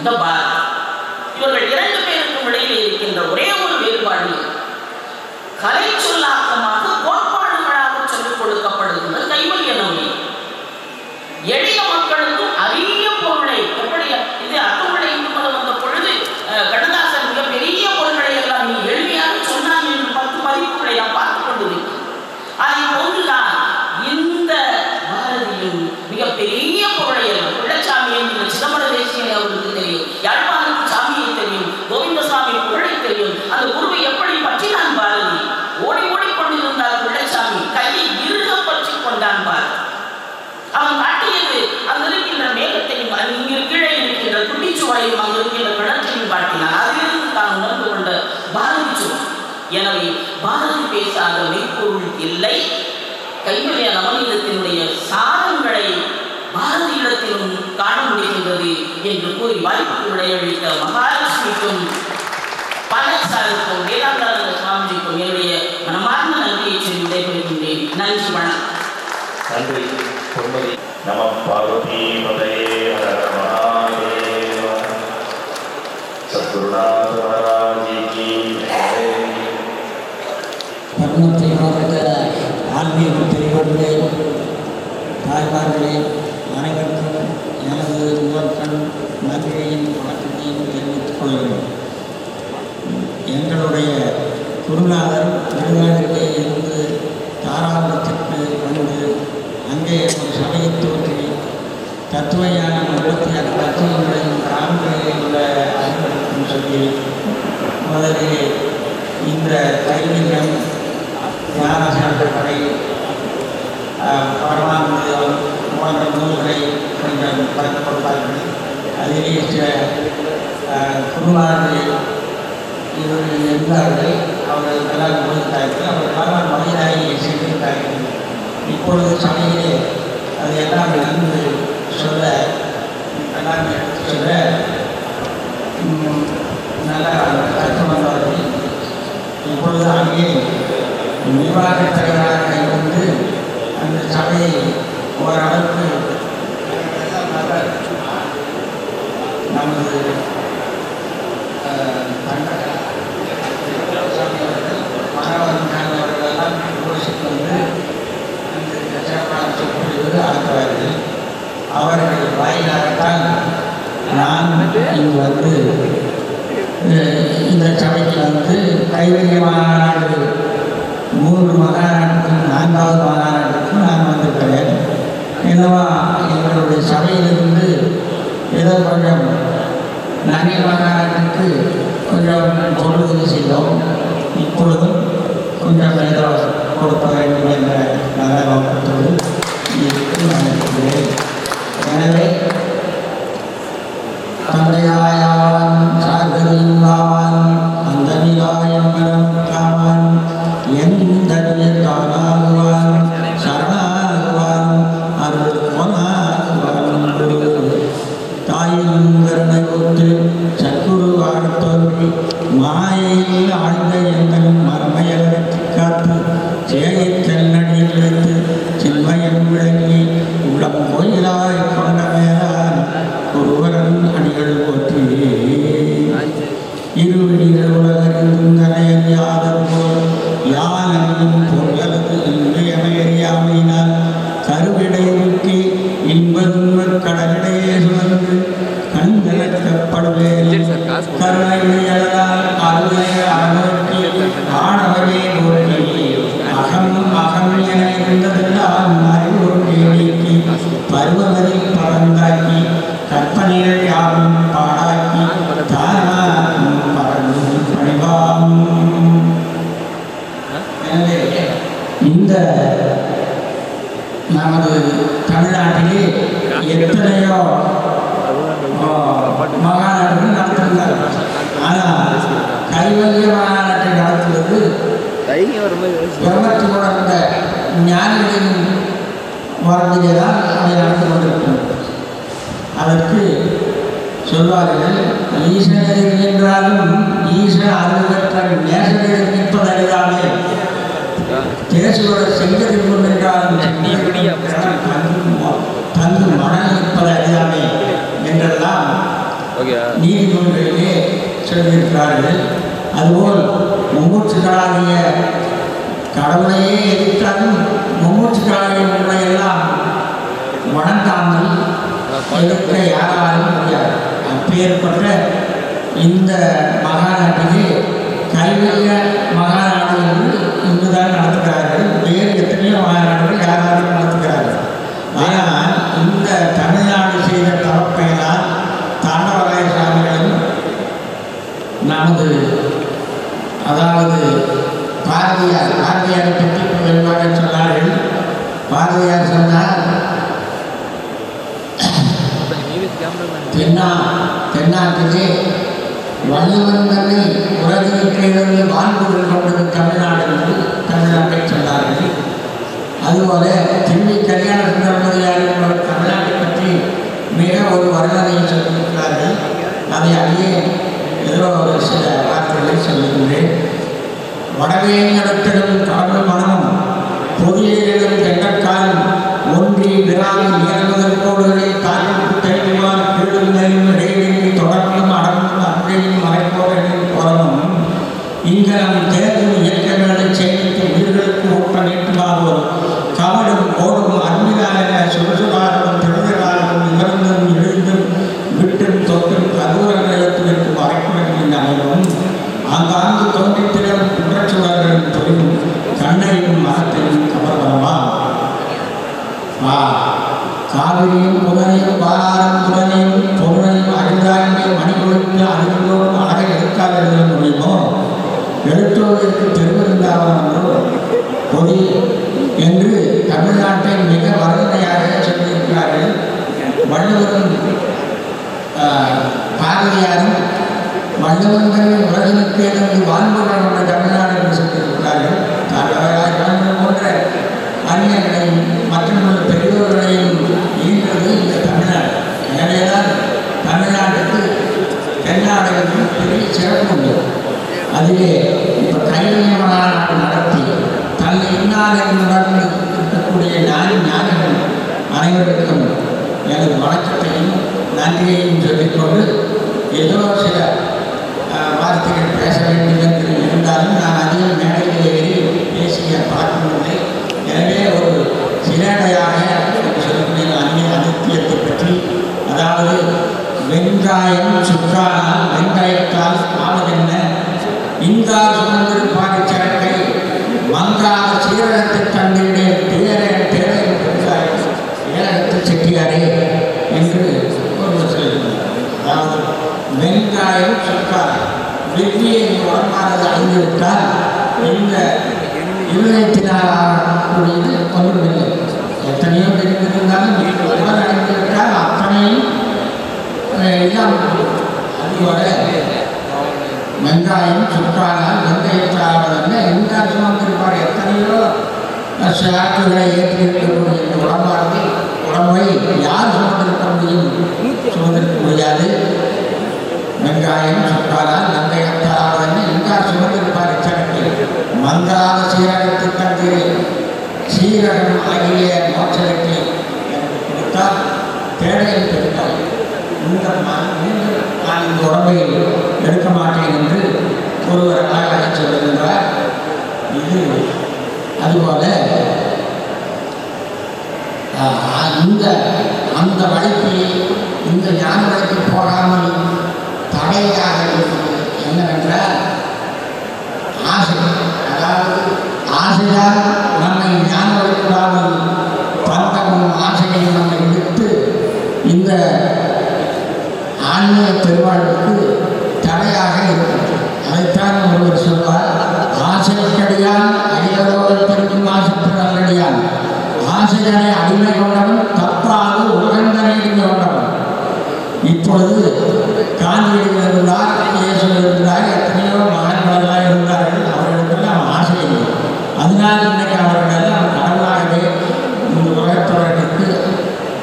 இந்த பாரதி இவர்கள் இரண்டு பேருக்கும் இடையிலே இருக்கின்ற ஒரே ஒரு வேறுபாடு கலை சொல்லாக்கமாக கோட்பாடுகளாக சொல்லிக் கொடுக்கப்படுகின்ற கைவல்ய நோய் எளிய மக்களுக்கும் அரிய பொருளை எப்படி இது அத்துமுறை இந்து மதம் வந்த பொழுது அஹ், கண்ணதாசன் மிக பெரிய பொருள்களை எல்லாம் நீ எளிமையாக சொன்னான் என்று பத்து மதிப்புகளை நாம் பார்த்து கொண்டிருக்கிறோம் அதை போன்றுதான் இந்த பாரதியும் மிக பெரிய பொருளை எல்லாம் பிள்ளைச்சாமி என்கிற சிதம்பர தேசியனை அவருக்கு தெரியும் யாழ்ப்பாணத்து சாமியை தெரியும் கோவிந்தசாமி புகழை தெரியும் அந்த குருவை எப்படி பற்றினான் பாரதி ஓடி ஓடி கொண்டிருந்தார் பிள்ளைச்சாமி கையை இறுக பற்றி கொண்டான் பாரதி அவன் காட்டியது அங்கு இருக்கின்ற மேகத்தையும் அங்கு இங்கு கீழே இருக்கின்ற குட்டிச்சுவரையும் அங்கு இருக்கின்ற கிணற்றையும் காட்டினான் அதிலிருந்து தான் உணர்ந்து கொண்ட பாரதி சுவர் எனவே பாரதி பேசாத மெய்ப்பொருள் இல்லை கைவல்ய நவநீதத்தினுடைய சாரங்களை பாரதியிடத்திலும் காண முடிகின்றது என்று கூறி வாய்ப்புக்கு விடையளித்த மகாலட்சுமிக்கும் பாலசாருக்கும் வேதாந்தானந்த சுவாமிஜிக்கும் என்னுடைய மனமார்ந்த நன்றியை சொல்லி விடைபெறுகின்றேன். நன்றி வணக்கம். நன்றி பொன்மதி நம பார்வதி பதையே சத்குருநாத மகாராஜி கி ஜெய். தருணத்தை உணர்ந்த ஆன்மீக பெரியவர்களே தாய்மார்களே அனைவருக்கும் எனது முதற்கண் நன்றியையும் வணக்கத்தையும் தெரிவித்துக் கொள்கிறோம் எங்களுடைய குருநாதர் விருதுநகரிலே இருந்து தாராபுரத்திற்கு வந்து அங்கே ஒரு சபையை தோற்றி தத்துவையான இருபத்தி ஆறு தத்துவங்களையும் காண்களில் உள்ள அறிவுறுத்தும் சொல்லி முதலிலே இந்த கைவியம் ஞானசாஸ்திரப்படை பரமானந்தம் போன்ற நூல்களை கொஞ்சம் கற்றுக் கொடுத்தார்கள் அதிலே குருமார்கள் இவர்கள் இருந்தார்கள் அவர்கள் எல்லாம் கொடுத்தார்கள் அவர் பரவான் மனிதாயை செய்திருக்கார்கள் இப்பொழுது சமையலே அது எல்லாம் நன்கு சொல்ல எல்லாம் எடுத்து சொல்ல ம், நல்லா கற்று வந்தார்கள் இப்பொழுது அங்கே நிர்வாக தலைவராக இருந்து அந்த சபையை ஓரளவுக்கு நமது மாணவர்களெல்லாம் யோசித்து வந்து அந்த சிறப்பான சொற்பொழிவு ஆக்குவார்கள் அவர்கள் வாயிலாகத்தான் நான் இங்கு வந்து இந்த சபைக்கு வந்து கைவல்ய மாநாடு மூன்று மாநாட்டுக்கும் நான்காவது மாநாட்டுக்கும் நான் வந்திருக்கிறேன். என்னவா எங்களுடைய சபையிலிருந்து ஏதோ கொஞ்சம் நிறைய மாநாட்டுக்கு கொஞ்சம் பொழுது செய்தோம். இப்பொழுதும் கொஞ்சம் ஏதோ கொடுக்க வேண்டும் என்ற நல்ல நோக்கத்தோடு காவிரியும் புதனையும் பாலாரும் புதனையும் பொருளையும் அறிந்தாய்மை மணி கொடுத்து அறிவிலோடும் அழகை எடுக்காத எழுத முடியுமோ எழுத்தோவிற்கு திருவிருந்தாவனோ பொதி என்று தமிழ்நாட்டை மிக வறுமையாக சொல்லியிருக்கிறார்கள். வள்ளுவரும் ஆ, பாரதியாரும் வள்ளுவன் உலகிற்கு இருந்து வாழ்வுகள் உள்ள தமிழ்நாடு என்று சொல்லியிருக்கிறார்கள். தாண்டவராய் கலந்து போன்ற மற்ற மற்றும் பெரியோர்களையும் ஈன்றது இந்த தமிழ்நாடு. எனவேதான் தமிழ்நாட்டுக்கு தென்னாடுகளுக்கு பெரிய சிறப்பு உண்டு. அதிலே இப்போ கைவினை மாநாடு நடத்தி தன்னை இன்னார் என்று உணர்ந்து இருக்கக்கூடிய ஞானி ஞானிகள் அனைவருக்கும் எனது வணக்கத்தையும் நன்றியையும் சொல்லிக்கொண்டு ஏதோ சில வார்த்தைகள் பேச வேண்டும் என்று இருந்தாலும் நான் அதிகம் மேடையில் ஏறி பேசிய பழக்கமில்லை எனவே ஒரு சிலேடையாக என்று சொல்லக்கூடிய அந்நிய அதித்தியத்தை பற்றி அதாவது வெங்காயம் சுக்கானால் வெங்காயத்தால் ஆவதென்ன? இங்கார் சுமந்திருப்பாக சரக்கை மங்காத சீரகத்தை தங்களுடைய தேர தேர வெங்காயம் ஏரகத்து செட்டியாரே என்று ஒருவர் சொல்கிறார் அதாவது வெங்காயம் சுக்கார் வெற்றியை உடம்பானது அழிந்துவிட்டால் இந்த இருதயத்தினால் ஆகக்கூடியது ஒன்றுமில்லை எத்தனையோ பேருக்கு இருந்தாலும் உடல் அடைந்துவிட்டால் அத்தனையும் அஹ், இல்லாமல் போகும். அதுபோல வெங்காயம் சுற்றானால் வெங்காயத்தாவதல்ல எங்கார் சுமந்திருப்பார் எத்தனையோ சாக்குகளை ஏற்றி இருக்கக்கூடிய இந்த உடம்பானது உடம்பை யார் சுமந்திருக்க முடியும்? சுமந்திருக்க முடியாது. வெங்காயம் சுற்றானால் வெங்காயத்தாவதல்ல எங்கார் சுமந்திருப்பார். எச்சரிக்கை மங்காத சீரகத்தை தந்திரு. ஸ்ரீரகம் ஆகிய மோட்சத்தை எனக்கு கொடுத்தால் தேடையில் பெற்றால் இந்த மீண்டும் நான் இந்த உடம்பை எடுக்க மாட்டேன் என்று ஒருவர் அழகாக சொல்லுகின்றார். இது அதுபோல இந்த அந்த வழிக்கு இந்த ஞான வழிக்கு போகாமல் தடையாக இருப்பது என்னவென்றால் ஆசை. அதாவது ஆசையாக பந்தமும் ஆசையும் நம்மை விட்டு இந்த ஆன்மீக பெருவாழ்வுக்கு தடையாக இருக்கிறது அதைத்தான் ஒருவர் சொல்வார் ஆசைக்கடியான் அடியரோடு பெருக்கும் ஆசைக்கு நல்லடியான் ஆசைகளை அடிமை கொண்டவன் தப்பாது உகந்தனை கொண்டவன். இப்பொழுது காந்தியடிகள் இருந்தார் இயேசு இருந்தார் எத்தனையோ மகன்களெல்லாம் இருந்தார்கள் அவர்களுக்கெல்லாம் ஆசை இல்லை. அதனால் இன்னைக்கு அவர்கள் எல்லாம் கடவுளாகவே இந்த உலகத்தவர்களுக்கு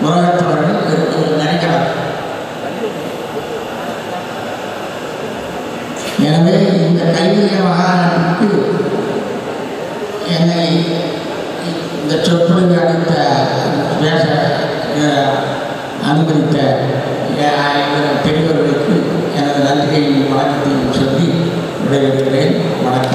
உலகத்தவர்கள் இருக்கு- நினைக்கிறார் எனவே இந்த கைவிரிய மகாநாட்டுக்கு என்னை இந்த சொற்பொழிவு அளித்த பேச அஹ், அனுமதித்த அஹ், பெரியவர்களுக்கு எனது நன்றியையும் வணக்கத்தையும் சொல்லி விடைபெறுகிறேன். வணக்கம்.